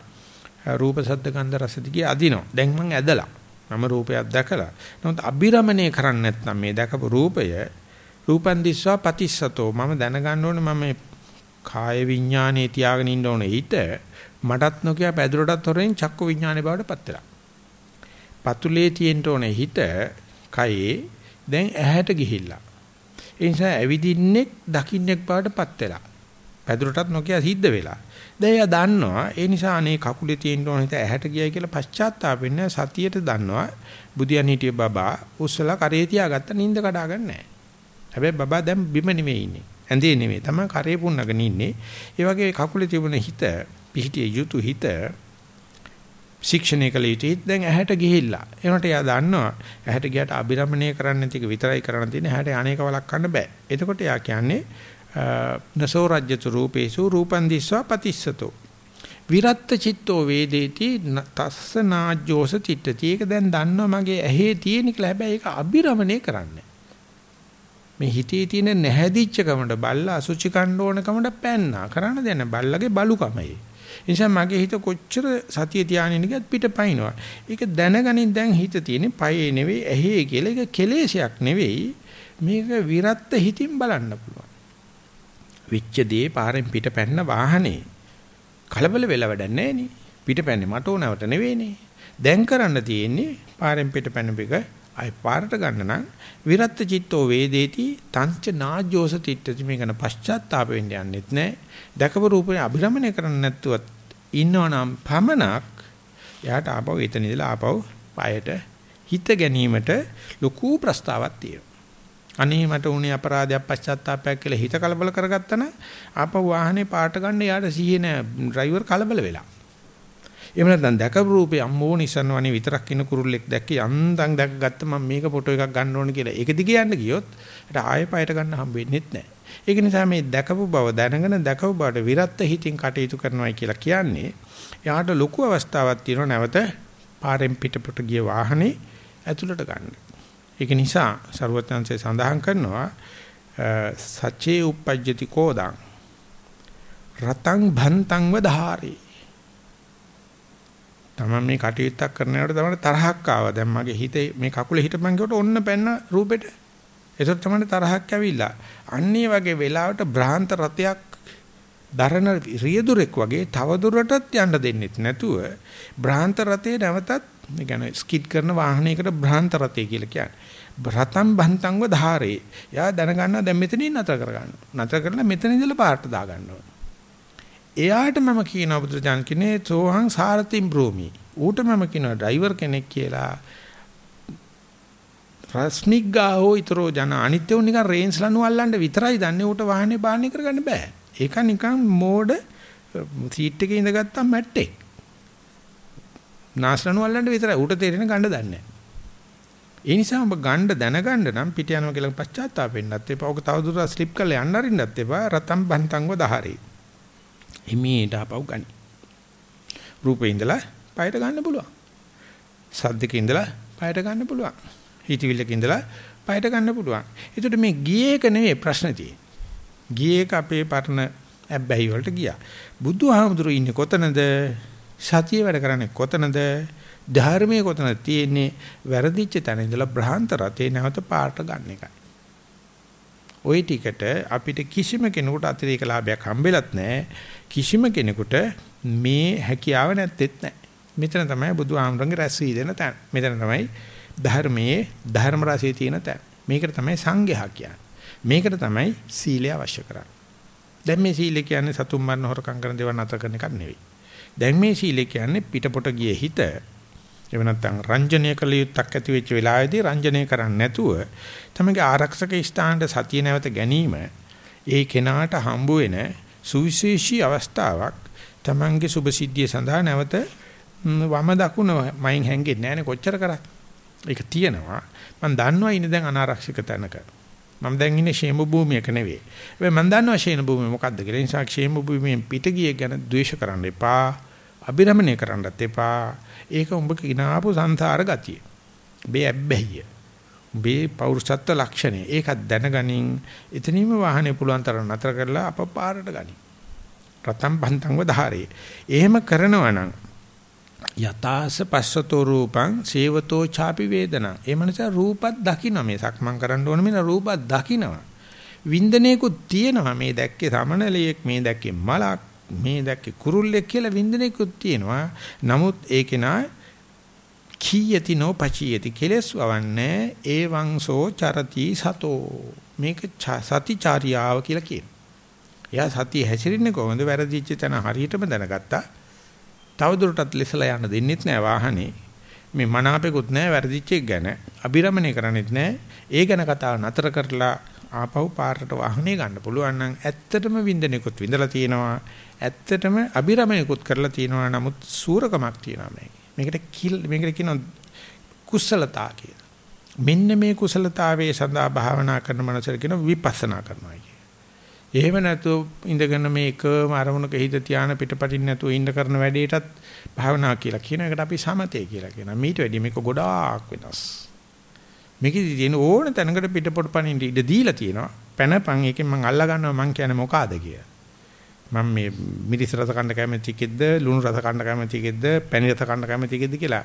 රූප සද්ද ගන්ධ රස දිගේ අදිනවා. දැන් මං ඇදලා. මම රූපයක් දැකලා. නමුත් අබිරමණය කරන්නේ නැත්නම් මේ දැකපු රූපය රූපන් දිස්වා පතිස්සතෝ මම දැනගන්න ඕනේ මම කාය විඥානේ තියාගෙන ඉන්න ඕනේ හිත මටත් නොකිය පැදුරටත් හොරෙන් චක්ක විඥානේ බවට පත් වෙලා. පතුලේ තියෙන්න ඕනේ හිත කයේ දැන් ඇහැට ගිහිල්ලා. ඒ නිසා ඇවිදින්නෙක් දකින්නෙක් බවට පත් වෙලා. පැදුරටත් නොකිය සිද්ධ වෙලා. දැන් එයා දන්නවා ඒ නිසා අනේ කකුලේ තියෙන්න ඕන හිත ඇහැට ගියයි කියලා පශ්චාත්තාප වෙන්නේ සතියට දන්නවා බුදියන් හිටිය බබා උස්සලා කරේ තියාගත්ත නිින්ද කඩාගන්නේ නැහැ. හැබැයි බබා දැන් බිම නෙමෙයි ඉන්නේ. ඇඳේ නෙමෙයි. තමයි කරේ පුන්නගෙන ඉන්නේ. ඒ වගේ කකුලේ තිබුණ හිත පිහිටිය යුතු හිත ශික්ෂණය කළ යුතුයි. දැන් ඇහැට ගිහිල්ලා. ඒනට එයා දන්නවා ඇහැට ගියට අබිරමණය කරන්න නැති එක විතරයි කරන්න තියෙන්නේ. ඇහැට අනේක වලක් ගන්න බෑ. එතකොට එයා කියන්නේ නසෝ රජ්‍යතු රූපේසු රූපන් දිස්වා පතිස්සතෝ. විරත්ත චිත්තෝ වේදේති තස්ස නාජ්ජෝස චිත්තති. ඒක දැන් දන්නවා මගේ ඇහි තියෙන කියලා. හැබැයි ඒක අබිරමණය කරන්නේ. මේ හිතේ තියෙන නැහැදිච්ච කමට බල්ලා අසුචි කණ්ඩ ඕන කමට පැන්නා. කරන්න දෙන්න බල්ලගේ බලුකමයි. නිසා මගේ හිත කොච්චර සතිය තියාගෙන ඉන්නකත් පිටපයින්නවා. ඒක දැනගනින් දැන් හිත තියෙන්නේ පයේ නෙවෙයි ඇහි කියලා. ඒක කෙලේශයක් නෙවෙයි. මේක විරත්ත හිතින් බලන්න පුළුවන්. විච්ච දේ පාරෙන් පිටපැන්න වාහනේ කලබල වෙලා වැඩක් නැහැ පිටපැන්නේ මට ඕනවට නෙවෙයිනේ. දැන් කරන්න තියෙන්නේ පාරෙන් පිටපැන්න එක අය පාරට ගන්න නම් විරත්ත චිත්තෝ වේදේති තංච නාජ්ජෝස තිට්ඨති මේකන පශ්චාත්තාප වෙන්න යන්නෙත් නැහැ. දැකපු රූපේ අභිරමණය කරන්න නැත්තුවත් ඉන්නවනම් පමණක් එයාට ආපහු එතන ඉඳලා ආපහු পায়ට හිත ගැනීමට ලොකු ප්‍රස්තාවක් තියෙනවා. අනේ මට උනේ අපරාධයක් පශ්චාත්තාපයක් කියලා හිත කලබල කරගත්තා නම් ආපහු වාහනේ පාට ගන්න යාට සීයේ නෑ ඩ්‍රයිවර් කලබල වෙලා. එහෙම නැත්නම් දැකපු රූපේ අම්මෝ නිසන්වනේ විතරක් ඉන්න කුරුල්ලෙක් දැක්කේ යන්තම් දැකගත්ත මම මේක ෆොටෝ එකක් ගන්න ඕන කියලා. ඒක දිගේ යන්න ගියොත් ඒට ආයෙ පයට ගන්න හම්බ වෙන්නේත් නැහැ. ඒක නිසා මේ දැකපු බව දැනගෙන දැකපු බවට විරත්ත හිතින් කටයුතු කරනවායි කියලා කියන්නේ යාට ලොකු අවස්ථාවක් තියෙනවා නැවත පාරෙන් පිටපොට ගිය වාහනේ ඇතුළට ගන්න. ඒක නිසා ਸਰවඥාන්සේ සඳහන් කරනවා සච්චේ uppajjati කෝදං රතං භන්තං වධාරේ තමයි මේ කටයුත්තක් කරනකොට තමයි තරහක් ආවා. දැන් මගේ හිතේ මේ කකුලේ හිටපන් කියවට ඔන්න පැන්න රූපෙට. ඒසොත් තමයි තරහක් ඇවිල්ලා. අන්නේ වගේ වෙලාවට බ්‍රහන්ත රතයක් දරන රියදුරෙක් වගේ තව දුරටත් යන්න දෙන්නෙත් නැතුව බ්‍රහන්ත රතේ නැවතත් ඒ කියන්නේ ස්කිඩ් කරන වාහනයකට බ්‍රහන්ත රතේ කියලා කියන්නේ. රතම් බන්තංව ධාරේ. යා දැනගන්නවා දැන් මෙතනින් නතර කරගන්නවා. නතර කරලා මෙතන ඉඳලා පාට දා ගන්නවා. එයාට මම කියනවා බුදුරජාන් කියන්නේ සෝහං සාරතිම් බ්‍රෝමි. ඌට මම කියනවා ඩ්‍රයිවර් කෙනෙක් කියලා. රස්නිග්ගාහෝ ඊතරෝ ජන අනිත්‍යෝ නිකන් රේන්ස් ලනු අල්ලන්න විතරයි දන්නේ ඌට වාහනේ බාන්නේ කරගන්න බෑ. ඒක නිකන් මෝඩ සීට් එකේ ඉඳගත්තම මැට්ටේ. නාස්ලනු අල්ලන්න විතරයි ඌට තේරෙන ගන්න දන්නේ ඒ නිසා ඔබ ගණ්ඩ දැනගන්න නම් පිට යනවා කියලා පශ්චාත්තාප වෙන්නත් එපා. ඔක තවදුරටත් ස්ලිප් කරලා යන්න අරින්නත් එපා. රතම් බන්තංව දහරේ. හිමීට ආපහු ගනි. රූපේ ඉඳලා පයට ගන්න පුළුවන්. සද්දක ඉඳලා පයට ගන්න පුළුවන්. හිතවිල්ලක ඉඳලා පයට ගන්න පුළුවන්. ඒකට මේ ගියේ එක නෙවෙයි ප්‍රශ්න තියෙන්නේ. ගියේ එක අපේ පරණ ඇබ්බැහි වලට ගියා. බුදුහාමුදුරු ඉන්නේ කොතනද? සතිය වැඩ කරන්නේ කොතනද? ධර්මයේ කොතනද තියෙන්නේ? වැරදිච්ච තැන ඉඳලා බ්‍රහන්ත රතේ නැවත පාට ගන්න එකයි. ওই ටිකට අපිට කිසිම කෙනෙකුට අතිරේක ලාභයක් හම්බෙලත් නැහැ. කිසිම කෙනෙකුට මේ හැකියාව නැත්තේත් නැහැ. මෙතන තමයි බුදු ආමරංගේ රැස් වී දෙන තැන. මෙතන තමයි ධර්මයේ ධර්ම රසයේ තියෙන තැන. මේකට තමයි සංඝයා කියන්නේ. මේකට තමයි සීලය අවශ්‍ය කරන්නේ. දැන් මේ සීලය කියන්නේ සතුම් මරණ හොරකම් කරන දේවල් නැතර කරන එකක් නෙවෙයි. දැන් මේ සීලය කියන්නේ පිටපොට ගියේ හිත. එහෙම නැත්නම් රංජනීය කළ යුත්තක් ඇති වෙච්ච වෙලාවේදී රංජනීය කරන්නේ නැතුව තමගේ ආරක්ෂක ස්ථානට සතිය නැවත ගැනීම ඒ කෙනාට හම්බ වෙන සුවිශේෂී අවස්ථාවක් තමන්ගේ සුභසිද්ධිය සඳහා නැවත වම දකුණ මයින් හැංගෙන්නේ නැහැනේ කොච්චර කරත්. ඒක තියෙනවා. මම දන්නවා ඉන්නේ දැන් අනාරක්ෂිත තැනක. මම දැන් ඉන්නේ ෂේම භූමියක නෙවෙයි. හැබැයි මම දන්නවා ෂේම භූමිය මොකද්ද කියලා. ඒ නිසා ෂේම භූමියෙන් පිට ගිය ගැන ද්වේෂ කරන්න එපා. අබිරමණය කරන්නත් එපා. ඒක උඹ කිනාපු සංසාර ගතිය. මේ ඇබ්බැහිය. මේ පෞරුෂත්ව ලක්ෂණය. ඒකත් දැනගනින් එතනින්ම වාහනේ පුළුවන් තරම් නතර කරලා අප පාරට ගනි. රතම් බන්තංව ධාරේ. එහෙම කරනවා නම් යතාස පස්සතෝ රූපං සේවතෝ ചാපි වේදනං. ඒ මනස රූපත් දකින්න මේ සක්මන් කරන්න ඕන මෙන්න රූපත් දකින්නවා. වින්දනයකුත් තියෙනවා මේ දැක්කේ සමනලියෙක් මේ දැක්කේ මලක් මේ දැක්කේ කුරුල්ලෙක් කියලා වින්දනයකුත් තියෙනවා. නමුත් ඒකේ නා කීයති නොපචීයති කෙලස් වවන්නේ ඒවංසෝ චරති සතෝ මේක සතිචාරියාව කියලා කියනවා. එයා සතිය හැසිරෙන්නේ කොහොමද වැරදිච්ච තැන හරියටම දැනගත්තා. තවදුරටත් ලෙසලා යන්න දෙන්නෙත් නෑ වාහනේ. මේ මනාපෙකුත් නෑ වැරදිච්ච එක ගැන. අබිරමණය කරන්නෙත් නෑ. ඒ ගැන කතාව නතර කරලා ආපහු පාරට වාහනේ ගන්න පුළුවන් නම් ඇත්තටම වින්දනෙකුත් විඳලා තියෙනවා. ඇත්තටම අබිරමණයකුත් කරලා තියෙනවා. නමුත් සූරකමක් තියෙනවා මේකේ. මේකට මේකට කියනවා කුසලතා කියලා. මෙන්න මේ කුසලතාවයේ සඳහා භාවනා කරන මනසට කියන විපස්සනා කරනවා කිය. එහෙම නැතුව ඉඳගෙන මේ එකම අරමුණක හිත තියාන පිටපටින් නැතුව ඉන්න කරන වැඩේටත් භාවනා කියලා කියන එකට අපි සමතේ කියලා කියනවා. මීට වැඩි මේක ගොඩාක් වෙනස්. මේකෙදි තියෙන ඕන තැනකට පිටපොට පනින්න ඉඩ දීලා තියෙනවා. පැනපන් එකෙන් මං අල්ලා ගන්නවා මං කියන්නේ මොකಾದ කියලා. මම මේ මිරිස් රස කන්න කැමති කෙද්ද ලුණු රස කන්න කැමති කෙද්ද පැණි රස කන්න කැමති කෙද්ද කියලා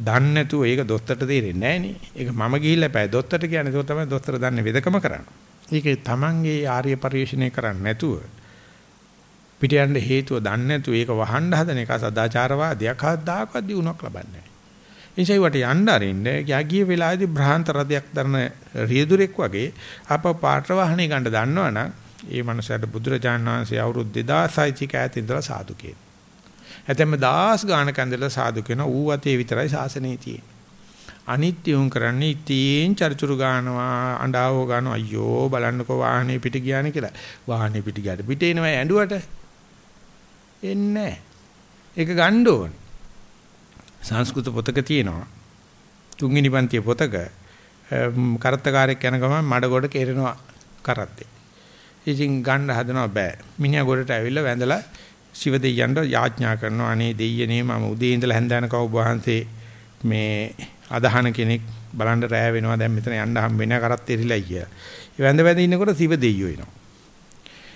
දන්නේ නැතුව ඒක දොස්තරට තේරෙන්නේ නැහැ නේ. ඒක මම ගිහිල්ලා පැය දොස්තරට කියන්නේ ඒක තමයි දොස්තර දන්නේ වෙදකම කරන්නේ. ඒකේ තමන්ගේ ආර්ය පරිශ්‍රණය කරන්නේ නැතුව පිට යන්න හේතුව දන්නේ නැතුව ඒක වහන්න හදන එක සදාචාරවාදයක් හදාකවත් දිනුවක් ලබන්නේ නැහැ. එනිසා වට යන්න අරින්න යගිය වෙලාවේදී බ්‍රහාන්ත රදයක් දරන රියදුරෙක් වගේ අප පාට වාහනේ ගන්න දන්නවනම් ඒ මනුස්සයාට බුදුරජාණන් වහන්සේ අවුරුදු 2600 ක ඈත ඉඳලා සාදු කියනවා. ඇතැම්ම දාස් ගානක ඉඳලා සාදු කියන ඌ අතේ විතරයි ශාසනයේ තියෙන්නේ. අනිත්‍ය උන් කරන්නේ ඉතින් චරිචුරු ගානවා අඬාවෝ ගානවා අයියෝ බලන්නකෝ වාහනේ පිට ගියානේ කියලා. වාහනේ පිට ගියාට පිට එනවා ඇඬුවට එන්නේ ඒක ගන්න ඕනේ. සංස්කෘත පොතක තියෙනවා. තුන්වෙනි පන්තියේ පොතක කරත්තකාරයෙක් යන ගමන් මඩ ගොඩ කෙරෙනවා කරත්තේ. ඉතින් ගන්න හදනවා බෑ. මිනිහා ගොඩට ඇවිල්ලා වැඳලා ශිව දෙයියන්ට යාඥා කරනවා අනේ දෙයියනේ මම උදේ ඉඳලා හැන්දෑනක ඔබ වහන්සේ මේ අදහන කෙනෙක් බලන්න රෑ වෙනවා දැන් මෙතන යන්න හම් වෙන කරත් එරිලයි කියලා. ඒ වැඳ වැඳ ඉන්නකොට ශිව දෙයියෝ එනවා.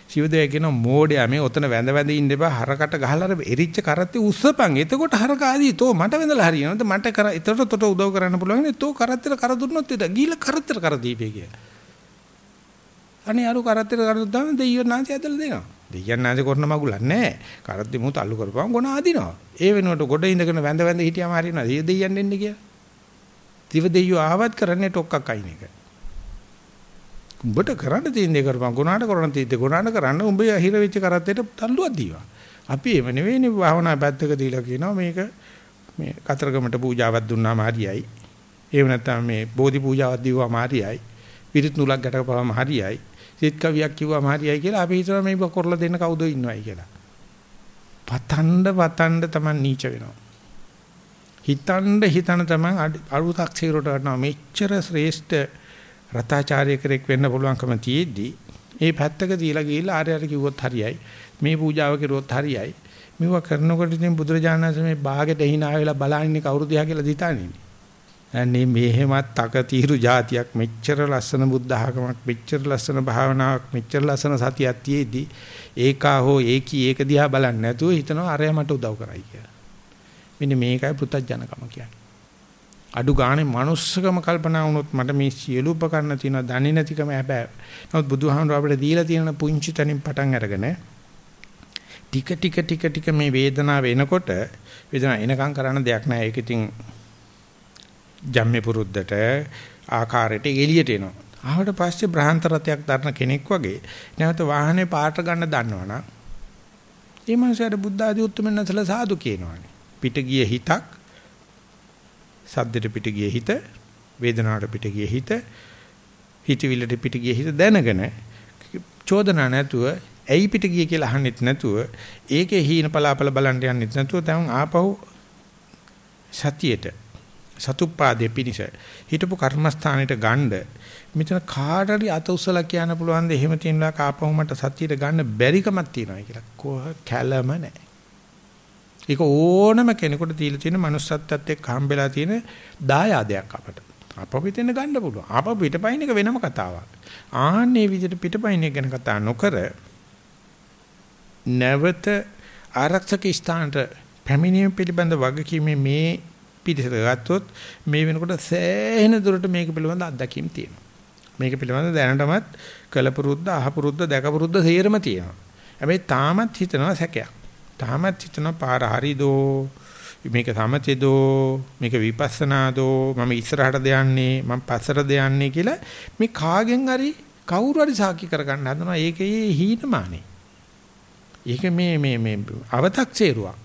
ශිව දෙයිය කියන මෝඩයා මේ ඔතන වැඳ වැඳ ඉන්න එපා හරකට ගහලා අර එරිච්ච කරත්තේ උස්සපන්. එතකොට හරක ආදී තෝ මට වැඳලා හරියනවද මට කර එතකොට තොට උදව් කරන්න පුළුවන් නේ තෝ කරත්තේ කර දුන්නොත් ඒක ගිහිල්ලා කරත්තේ කර දීපේ කියලා. අනේ අරු කරත්තර කරද්ද දාන දෙයියන් නැන්සි ඇදලා දෙනවා. දෙයියන් නැන්සි කරන මගුලක් නැහැ. කරද්දි මුත අල්ලු කරපුවම ගොන ආදිනවා. ඒ වෙනුවට ගොඩ ඉඳගෙන වැඳ වැඳ හිටියාම හරියනවා. දෙය දෙයියන් එන්නේ කියලා. දිව දෙයියෝ ආවත් කරන්නේ ටොක්ක්ක් අයින් එක. උඹට කරන්න තියෙන දේ කරපන්. ගුණාට කරන්න තියෙද්දි ගුණාට කරන්න උඹ හිර වෙච්ච කරත්තේට තල්ලුවක් දීවා. අපි එව නෙවෙයිනේ භාවනා පැත්තක දීලා කියනවා මේක මේ කතරගමට පූජාවක් දුන්නාම හරියයි. එහෙම නැත්නම් මේ බෝධි පූජාවක් දීවම හරියයි. පිරිත් නූලක් ගැටකපුවාම හරියයි. සිත් කවියක් කිව්වම හරියයි කියලා අපි හිතනවා මේක කරලා දෙන්න කවුද ඉන්නවයි කියලා. පතණ්ඩ පතණ්ඩ Taman නීච වෙනවා. හිතණ්ඩ හිතන Taman අරුතක් සිරට වටනවා මෙච්චර ශ්‍රේෂ්ඨ රතාචාර්ය කෙනෙක් වෙන්න පුළුවන්කම තියෙද්දි මේ පැත්තක තියලා ගිහිල්ලා ආරයට කිව්වොත් හරියයි. මේ පූජාව කෙරුවොත් හරියයි. මේවා කරනකොට ඉතින් බුදුරජාණන් වහන්සේ මේ බාගෙට hina වෙලා බලන්නේ කවුරුද කියලා දිතානින්නේ. අනේ මෙහෙමත් තක తీරු જાතියක් මෙච්චර ලස්සන බුද්ධ ආගමක් මෙච්චර ලස්සන භාවනාවක් මෙච්චර ලස්සන සතියක් තියේදී ඒකා හෝ ඒකී ඒක දිහා බලන්නේ නැතුව හිතනවා අරය මට උදව් කරයි කියලා. මෙන්න මේකයි පුතඥකම කියන්නේ. අඩු ගානේ manussකම කල්පනා වුණොත් මට මේ සියලු උපකරණ තියෙනවා දන්නේ නැතිකම හැබැයි. නමුත් බුදුහාමුදුර අපිට දීලා තියෙන පුංචි තනින් පටන් අරගෙන ටික ටික ටික ටික මේ වේදනාව එනකොට වේදනාව එනකම් කරන්න දෙයක් නැහැ. ඒක ඉතින් ජම්මේ පුරුද්දට ආකාරයට එළියට එනවා. ආවට පස්සේ බ්‍රහන්ත රතයක් දරන කෙනෙක් වගේ නැවත වාහනේ පාට ගන්න දන්නවනම් ඒ මනුස්සයාට බුද්ධ ආදී උත්තරමෙන් නැසලා සාදු කියනවනේ. පිට ගිය හිතක් සද්දෙට පිට ගිය හිත වේදනාවට පිට ගිය හිත හිතවිල්ලට පිට ගිය හිත දැනගෙන චෝදනා නැතුව ඇයි පිට ගිය කියලා අහන්නෙත් නැතුව ඒකේ හීන පලාපල බලන්න යන්නෙත් නැතුව දැන් ආපහු සතියේට සතුප්පාදේ පිනිස හිටපු කර්මස්ථානෙට ගන්න මෙතන කාට හරි අත උසලා කියන්න පුළුවන් ද එහෙම තියෙනවා කාපහු මට සතියට ගන්න බැරිකමක් තියෙනවා කියලා කොහ කැළම නැහැ. ඒක ඕනම කෙනෙකුට දීලා තියෙන manussත්ත්වයට එක්ක හම්බෙලා තියෙන දායාදයක් අපට. අපව පිටින් ගන්න පුළුවන්. අපව පිටපයින් එක වෙනම කතාවක්. ආන්නේ විදිහට පිටපයින් එක ගැන කතා නොකර නැවත ආරක්ෂක ස්ථානට පැමිණීම පිළිබඳ වගකීමේ මේ පිළිසර ගත්තොත් මේ වෙනකොට සෑහෙන දුරට මේක පිළිබඳ අත්දැකීම් තියෙනවා. මේක පිළිබඳ දැනටමත් කලපුරුද්ද අහපුරුද්ද දැකපුරුද්ද සේරම තියෙනවා. හැබැයි තාමත් හිතනවා සැකයක්. තාමත් හිතනවා පාර හරිදෝ මේක සමතේදෝ මේක විපස්සනාදෝ මම ඉස්සරහටද යන්නේ මම පස්සටද යන්නේ කියලා මේ කාගෙන් හරි කවුරු හරි සාකි කරගන්න හදනවා ඒකේ හීනමානේ. ඒක මේ මේ මේ අව탁සේරුවක්.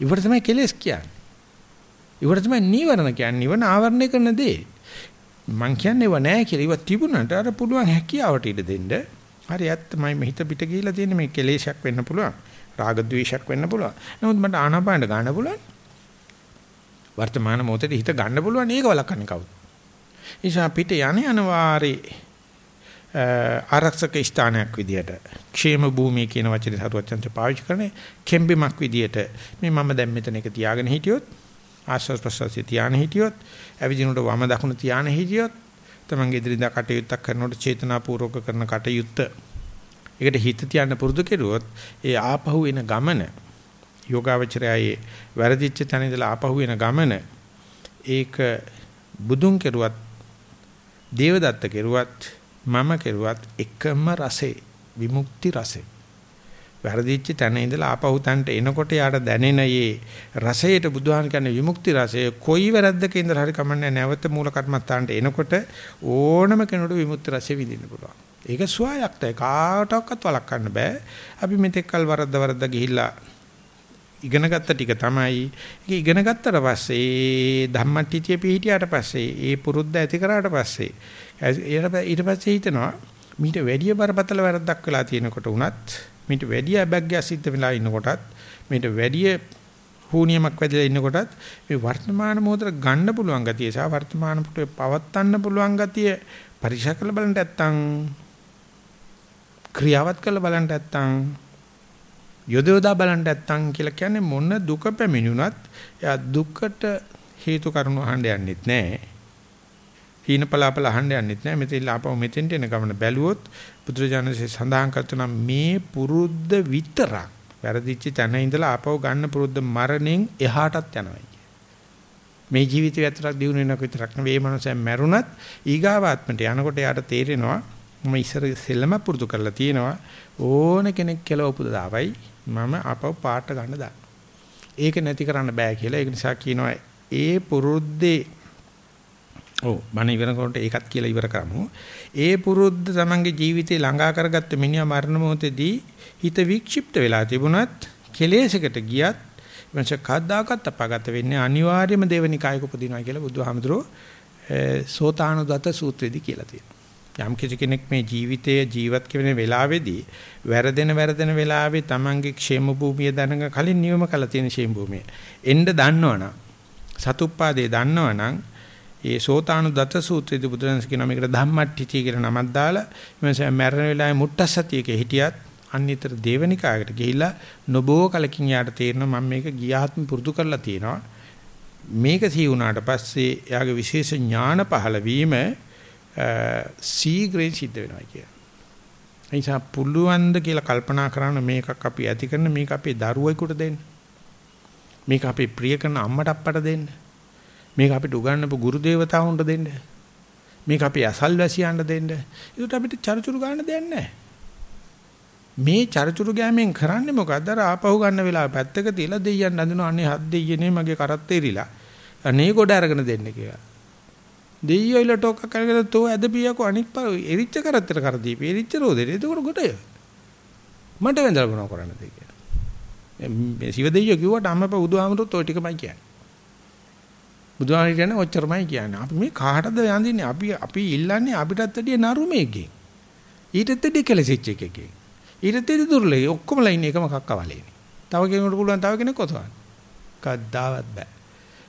ඉවර තමයි කෙලස් කියන්නේ. ඉවර තමයි නීවරණ කියන්නේ. නිවන ආවරණය කරන දේ. මං කියන්නේ ඒව නෑ කියලා. ඒව තිබුණාට අර පුළුවන් හැකියාවට ඉඩ දෙන්න. හරි ඇත්තමයි මේ හිත පිට ගිහිලා තියෙන මේ කෙලේශයක් වෙන්න පුළුවන්. රාග ద్వේෂයක් වෙන්න පුළුවන්. නමුත් මට ආනාපානට ගන්න පුළුවන්. වර්තමාන මොහොතේ හිත ගන්න පුළුවන් ඒක වළක්වන්නේ කවුද? නිසා පිට යන අනවාරේ ආරක්ෂක ස්ථානයක් විදියට ക്ഷേම භූමිය කියන වචනේ සරුවචන්ත පාවිච්චි කරන්නේ කෙම්බිමක් විදියට මේ මම දැන් මෙතන එක තියාගෙන හිටියොත් ආශ්වාස ප්‍රශ්වාසය තියාගෙන හිටියොත් ඇවිදිනකොට වම දකුණ තියාගෙන හිටියොත් තමන්ගේ ඉදිරියදා කටයුත්තක් කරනකොට චේතනාපූර්වක කරන කටයුත්ත ඒකට හිත තියන්න පුරුදු කෙරුවොත් ඒ ආපහු එන ගමන යෝගාවචරයයේ වැරදිච්ච තැන ඉඳලා ආපහු එන ගමන ඒක බුදුන් කෙරුවත් දේවදත්ත කෙරුවත් මම කෙරුවත් එකම රසේ විමුක්ති රසේ වැරදිච්ච තැන ඉඳලා ආපහු තැනට එනකොට යාට දැනෙන මේ රසයට බුදුහාම කියන්නේ විමුක්ති රසය කොයි වැරද්දක ඉඳලා හරි කමන්නේ නැවත මූල කර්මස්ථානට එනකොට ඕනම කෙනෙකුට විමුක්ති රසය විඳින්න පුළුවන්. ඒක ස්වයක්තයි කාටවත් වළක්වන්න බෑ. අපි මෙතෙක් කල් වරද්ද වරද්ද ගිහිල්ලා ඉගෙනගත්ත ටික තමයි ඒක ඉගෙන ගත්තට පස්සේ ධම්මටිතිය පිහිටියට පස්සේ ඒ පුරුද්ද ඇති කරාට පස්සේ ඊට පස්සේ හිතනවා මීට වැඩිය බරපතල වැරද්දක් වෙලා තියෙනකොට උනත් මීට වැඩි අබැග්ගය සිද්ධ වෙලා ඉන්නකොටත් මීට වැඩි හුනියමක් වැදලා ඉන්නකොටත් මේ වර්තමාන මොහොතට ගන්න පුළුවන් ගතිය සහ වර්තමාන මොහොතේ පවත්වන්න පුළුවන් ගතිය පරිශා කළ බලන්න නැත්තම් ක්‍රියාවත් කළ බලන්න නැත්තම් යොදවදා බලන්න නැත්තම් කියලා කියන්නේ මොන දුක පැමිණුණත් එයා දුකට හේතු කරුණු අහන්න යන්නෙත් නැහැ හීන පලාපල අහන්න යන්නෙත් නෑ. මෙතන ආපහු මෙතෙන්ට එන ගමන බැලුවොත් බුදුරජාණන්සේ සඳහන් කරනවා මේ පුරුද්ද විතරක් වැරදිච්ච තැන ඉඳලා ආපහු ගන්න පුරුද්ද මරණයෙන් එහාටත් යනවා මේ ජීවිතය ඇතුළත දිනු වෙනක විතරක් නෙවෙයි. මනසෙන් මැරුණත් ඊගාවාත්මට යනකොට යාට තේරෙනවා මම ඉස්සර සෙල්ලම පුරුදු කරලා තියෙනවා ඕන කෙනෙක් කියලා උපදාවයි මම ආපහු පාට ගන්න දාන්න. ඒක නැති කරන්න බෑ කියලා ඒක නිසා කියනවා ඒ පුරුද්දේ ඔව් මම ඉවරනකොට ඒකත් කියලා ඉවර කරමු. ඒ පුරුද්ද තමන්ගේ ජීවිතේ ළඟා කරගත්ත මිනිහා මරණ මොහොතේදී හිත වික්ෂිප්ත වෙලා තිබුණත් කෙලෙසකට ගියත් මනස කද්දාකත් අපාගත වෙන්නේ අනිවාර්යයෙන්ම දේවනිකායක උපදිනවා කියලා බුදුහාමුදුරෝ සෝතානුදත සූත්‍රයේදී කියලා තියෙනවා. යම් කිසි කෙනෙක් මේ ජීවිතයේ ජීවත් වෙන වෙලාවේදී වැරදෙන වැරදෙන වෙලාවේ Tamange ക്ഷേම භූමිය දනඟ කලින් නියම කළ තියෙන ക്ഷേම භූමිය. එන්න දන්නවනම් සතුප්පාදේ දන්නවනම් ඒ සෝතාණු දත සූත්‍රයේදී බුදුරජාණන් කියන මේකට ධම්මට්ටිචී කියලා නමක් දාලා මේ මරණ වෙලාවේ මුට්ටසතියක හිටියත් අන්නිතර දේවනිකායකට ගිහිලා නොබෝ කලකින් යාට තේරෙනවා මම මේක ගියාත්ම පුරුදු කරලා තියෙනවා. මේක සී වුණාට පස්සේ එයාගේ විශේෂ ඥාන පහළ වීම සීග්‍රේන් සිද්ධ වෙනවා කියන. එනිසා පුළුවන්ද කියලා කල්පනා කරන මේකක් අපි ඇති කරන මේක අපේ දරුවෙකුට දෙන්න. මේක අපේ ප්‍රිය කරන අම්මට අප්පට දෙන්න. මේක අපිට උගන්වපු ගුරු දේවතාවුන්ට දෙන්න. මේක අපි අසල්වැසියන්ට දෙන්න. ඒකට අපිට චරිචුරු ගන්න දෙයක් නැහැ. මේ චරිචුරු ගෑමෙන් කරන්නේ මොකද්ද? අර ආපහු ගන්න වෙලාව පැත්තක තියලා දෙයියන් අඳිනවා. අනේ හත් දෙයියනේ මගේ කරත් එරිලා. අනේ ගොඩ අරගෙන දෙන්න කියලා. දෙයියෝ ඉල ටොක්ක කරගෙන තෝ ඇදපියකෝ අනික් පා එරිච්ච කරත්තට කර දීපි. එරිච්ච රෝදේ. එතකොට ගොඩය. මට වෙන්දලා මොනව කරන්නද කියලා. මේ සිව දෙයියෝ කිව්වට අම්මපා බුදුහාමරුත් ওই ටිකමයි කියන්නේ. බුදුහාම කියන්නේ ඔච්චරමයි කියන්නේ. අපි මේ කාටද යඳින්නේ? අපි අපි ඉල්ලන්නේ අපිටත් වැඩිය නරුමේකින්. ඊටත් වැඩිය කෙලසිච්ච එකකින්. ඊටත් වැඩිය දුර්ලභයි. ඔක්කොමලා ඉන්නේ එකම කක්කවලේනේ. තව කෙනෙකුට පුළුවන් තව කෙනෙක් කොතවන්න. කද්දාවත් බෑ.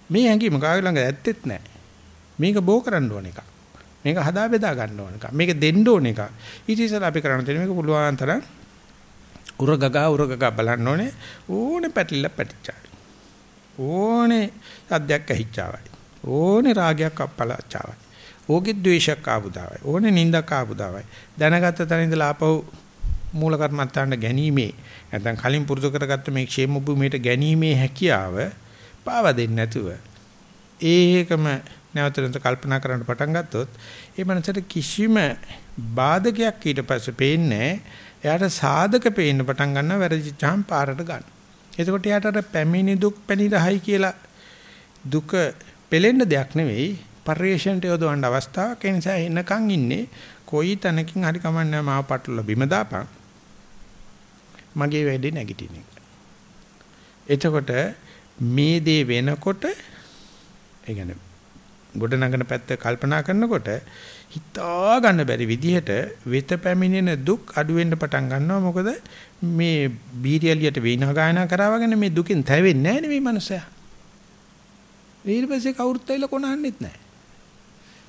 මේ හැඟීම කාගේ ළඟ ඇත්තෙත් නැහැ. මේක බෝ කරන්න ඕන එකක්. මේක හදා බෙදා ගන්න ඕන එකක්. මේක දෙන්න ඕන එකක්. ඊට ඉස්සෙල්ලා අපි කරන්න තියෙන මේක පුළුවන් තරම් උරගගා උරගගා බලන්න ඕනේ. ඕනේ පැටලිලා පැටිච්චාවයි. ඕනේ සද්දයක් ඇහිච්චාවයි. ඕනේ රාගයක් අපලච්චාවයි. ඕකේ ද්වේෂයක් ආපුදාවයි. ඕනේ නින්දක් ආපුදාවයි. දැනගත්ත තැන ඉඳලා ආපහු මූල කර්මත්තාන්න ගැනීමේ නැත්නම් කලින් පුරුදු කරගත්ත මේ ക്ഷേම භූමියට ගැනීමේ හැකියාව පාව දෙන්නේ නැතුව ඒකම නැවත නැවත කල්පනා කරන්න පටන් ගත්තොත් ඒ මනසට කිසිම බාධකයක් ඊට පස්සේ පේන්නේ එයාට සාධක පේන්න පටන් ගන්නවා වැරදිච්චාම් පාරට ගන්න. එතකොට එයාට අර පැමිණි දුක් පැනිරහයි කියලා දුක පෙලෙන්න දෙයක් නෙවෙයි. පරිේශණයට යොදවන්න අවස්ථාවක්. ඒ නිසා එනකන් ඉන්නේ කොයි තැනකින් හරි කමන්නේ මාව පටල බිම දාපන්. මගේ වැඩේ නැගිටින එක. එතකොට මේ දේ වෙනකොට ඒ කියන්නේ ගොඩනගන පැත්ත කල්පනා කරනකොට හිතා ගන්න බැරි විදිහට වෙත පැමිණෙන දුක් අඩු වෙන්න පටන් ගන්නවා. මොකද මේ බීරියලියට වේන ගායනා කරා වගේ මේ දුකින් තැවෙන්නේ නැහැ නේ මේ මනුස්සයා. ඊට පස්සේ කවුරුත් ඇවිල්ලා කොනහන්නෙත් නැහැ.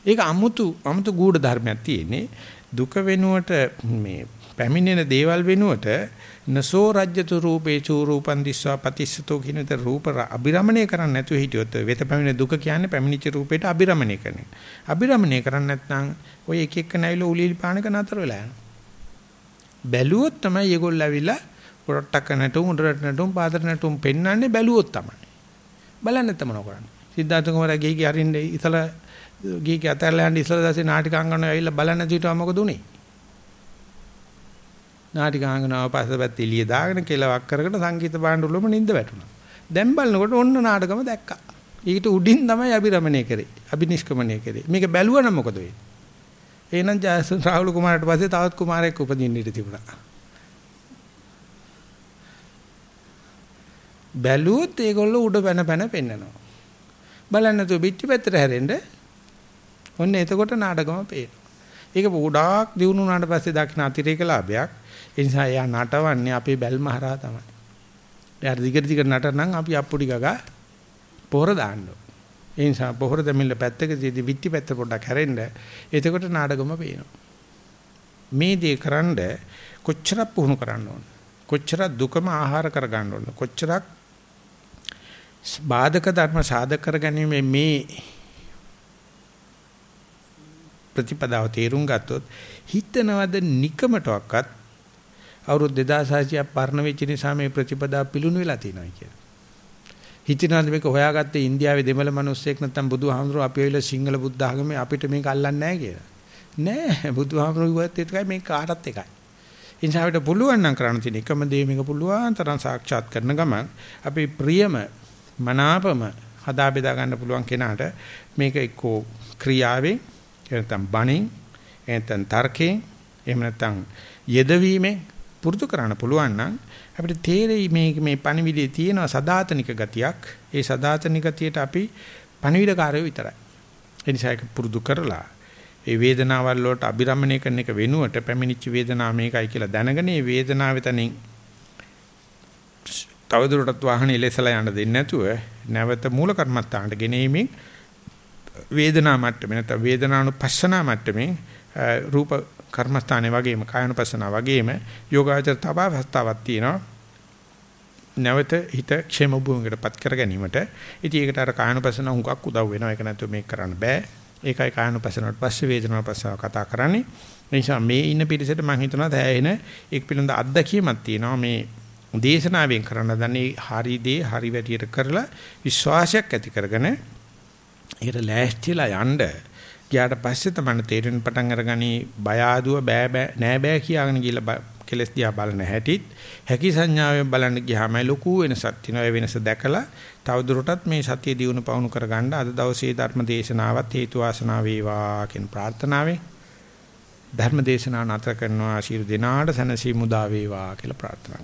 ඒක අමුතු අමුතු ගුඪ ධර්මයක් තියෙන්නේ. දුක වෙනුවට මේ පැමිණෙන දේවල් වෙනුවට නසෝ රජ්‍යතු රූපේ චූ රූපන් දිස්වා පතිස්සතෝ කියන විතර රූප අබිරමණය කරන්නේ නැතුව හිටියොත් වෙත පැමිණෙන දුක කියන්නේ පැමිණිච්ච රූපේට අබිරමණය කරන එක. අබිරමණය කරන්නේ නැත්නම් ඔය එක එක නැවිල උලිලි පානක නතර වෙලා යනවා. බැලුවොත් තමයි ඒගොල්ලෝ ඇවිල්ලා පොරට්ටක නැටුම් උඩරට නැටුම් පාදට නැටුම් පෙන්වන්නේ බැලුවොත් තමයි. බලන්න නැත්නම් මොනව කරන්නේ. සිද්ධාර්ථ කුමාරයා ගිහි ගිය අරින්න ඉතල ගිහි ගිය අතල්ලා යන්න ඉස්සලා දැසේ නාටිකාංගන ඇවිල්ලා බලන්න දීටව මොකද උනේ? නාටිකාංගනාව පස්සපැත්ත එළිය දාගෙන කෙලවක් කරගෙන සංගීත භාණ්ඩ වලම නිින්ද වැටුණා. දැන් බලනකොට ඔන්න නාටකම දැක්කා. ඊට උඩින් තමයි අභිරමණය කරේ. අභිනිෂ්ක්‍මණය කරේ. මේක බැලුවනම් මොකද වෙන්නේ? එහෙනම් ජයසන් රාහුල කුමාරට පස්සේ තවත් කුමාරයෙක් උපදින්න ඉඩ තිබුණා. බැලුවොත් ඒගොල්ලෝ උඩ පැන පැන පෙන්නනවා. බලන්න නැතුව පිටිපැත්තට හැරෙන්න ඔන්න එතකොට නාටකම පේනවා. ඒක ගොඩාක් දිනු වුණාට පස්සේ දක්න අතිරේක ලාභයක්. ඒ නිසා එයා නටවන්නේ අපේ බැල්ම හරහා තමයි. එයාට දිගට දිගට නටනනම් අපි අප්පුඩි ගගා පොහොර දාන්න ඒ නිසා පොහොර දෙමිල්ල පැත්තක තියදී විත්ති පැත්ත පොඩ්ඩක් හැරෙන්න. එතකොට නාඩගම පේනවා. මේ දේ කරන්ඩ කොච්චරක් පුහුණු කරන්න ඕන. කොච්චරක් දුකම ආහාර කරගන්න ඕන. කොච්චරක් බාධක ධර්ම සාධක කරගැනීමේ මේ ප්‍රතිපදාව තේරුම් ගත්තොත් හිතනවද නිකමටවත් අවුරුදු 2600ක් පරණ වෙච්ච නිසා මේ ප්‍රතිපදා පිලුණු වෙලා තියෙනවා කියලා. හිතනවාද මේක හොයාගත්තේ ඉන්දියාවේ දෙමළ මිනිස්සෙක් නැත්නම් බුදුහාමුදුරුවෝ අපි වෙල සිංහල බුද්ධ ආගමේ අපිට මේක අල්ලන්නේ නැහැ කියලා. නෑ බුදුහාමුදුරුවෝත් ඒකයි මේ කාටත් එකයි. ඉන්සා අපිට පුළුවන් නම් කරන්න තියෙන එකම දේ මේක පුළුවන් තරම් සාක්ෂාත් කරන ගමන් අපි ප්‍රියම මනාපම හදා බෙදා ගන්න පුළුවන් කෙනාට මේක එක්කෝ ක්‍රියාවෙන් එහෙනම් බණෙන් එහෙනම් තර්කයෙන් එහෙම නැත්නම් යෙදවීමෙන් පුරුදු කරන්න පුළුවන් නම් අපිට තේරෙයි මේ මේ පණිවිඩයේ තියෙන සදාතනික ගතියක්. ඒ සදාතනික ගතියට අපි පණිවිඩකාරයෝ විතරයි. ඒ නිසා ඒක පුරුදු කරලා ඒ වේදනාවල් වලට අබිරමණය කරන එක වෙනුවට පැමිණිච්ච වේදනාව මේකයි කියලා දැනගෙන මේ වේදනාව වෙතනින් තවදුරටත් වාහනේ ඉලෙසලා යන්න දෙන්නේ නැතුව නැවත මූල කර්මත්තාන්ට ගෙනීමෙන් වේදනා මට්ටමේ නැත්නම් වේදනානුපස්සනා මට්ටමේ රූප කර්මස්ථානයේ වගේම කායනුපස්සනා වගේම යෝගාචර තබවස්තාවක් තියෙනවා. නැවත හිත ക്ഷേම භූමියකටපත් කර ගැනීමට. ඉතින් ඒකට අර කායනුපස්සන හුඟක් උදව් වෙනවා. ඒක නැතුව මේක කරන්න බෑ. ඒකයි කායනුපස්සනට පස්සේ වේදනානුපස්සනාව කතා කරන්නේ. ඒ නිසා මේ ඉන්න පිරිසට මම හිතනවා දැයෙන එක් පිළිඳ අත්දැකීමක් තියෙනවා මේ දේශනාවෙන් කරන දන්නේ හරි දේ හරි වැටියට කරලා විශ්වාසයක් ඇති කරගෙන ඒකට ලෑස්තිලා යන්න ගියාට පස්සේ තමයි තේරෙන පටන් අරගනි බය ආදුව බෑ බෑ නෑ බෑ කියාගෙන ගිහලා කෙලස් දිහා බලන හැටිත් හැකි සංඥාවෙන් බලන්න ගියාම ලොකු වෙනසක් තියෙනවා. ඒ වෙනස දැකලා තවදුරටත් මේ සතිය දිනු පවුණු කරගන්න අද දවසේ ධර්ම දේශනාවත් හේතු වාසනා වේවා කියන ප්‍රාර්ථනාවෙන් ධර්ම දේශනාව නතර කරනවා. ශිරු දිනාට සනසි මුදා වේවා කියලා ප්‍රාර්ථනා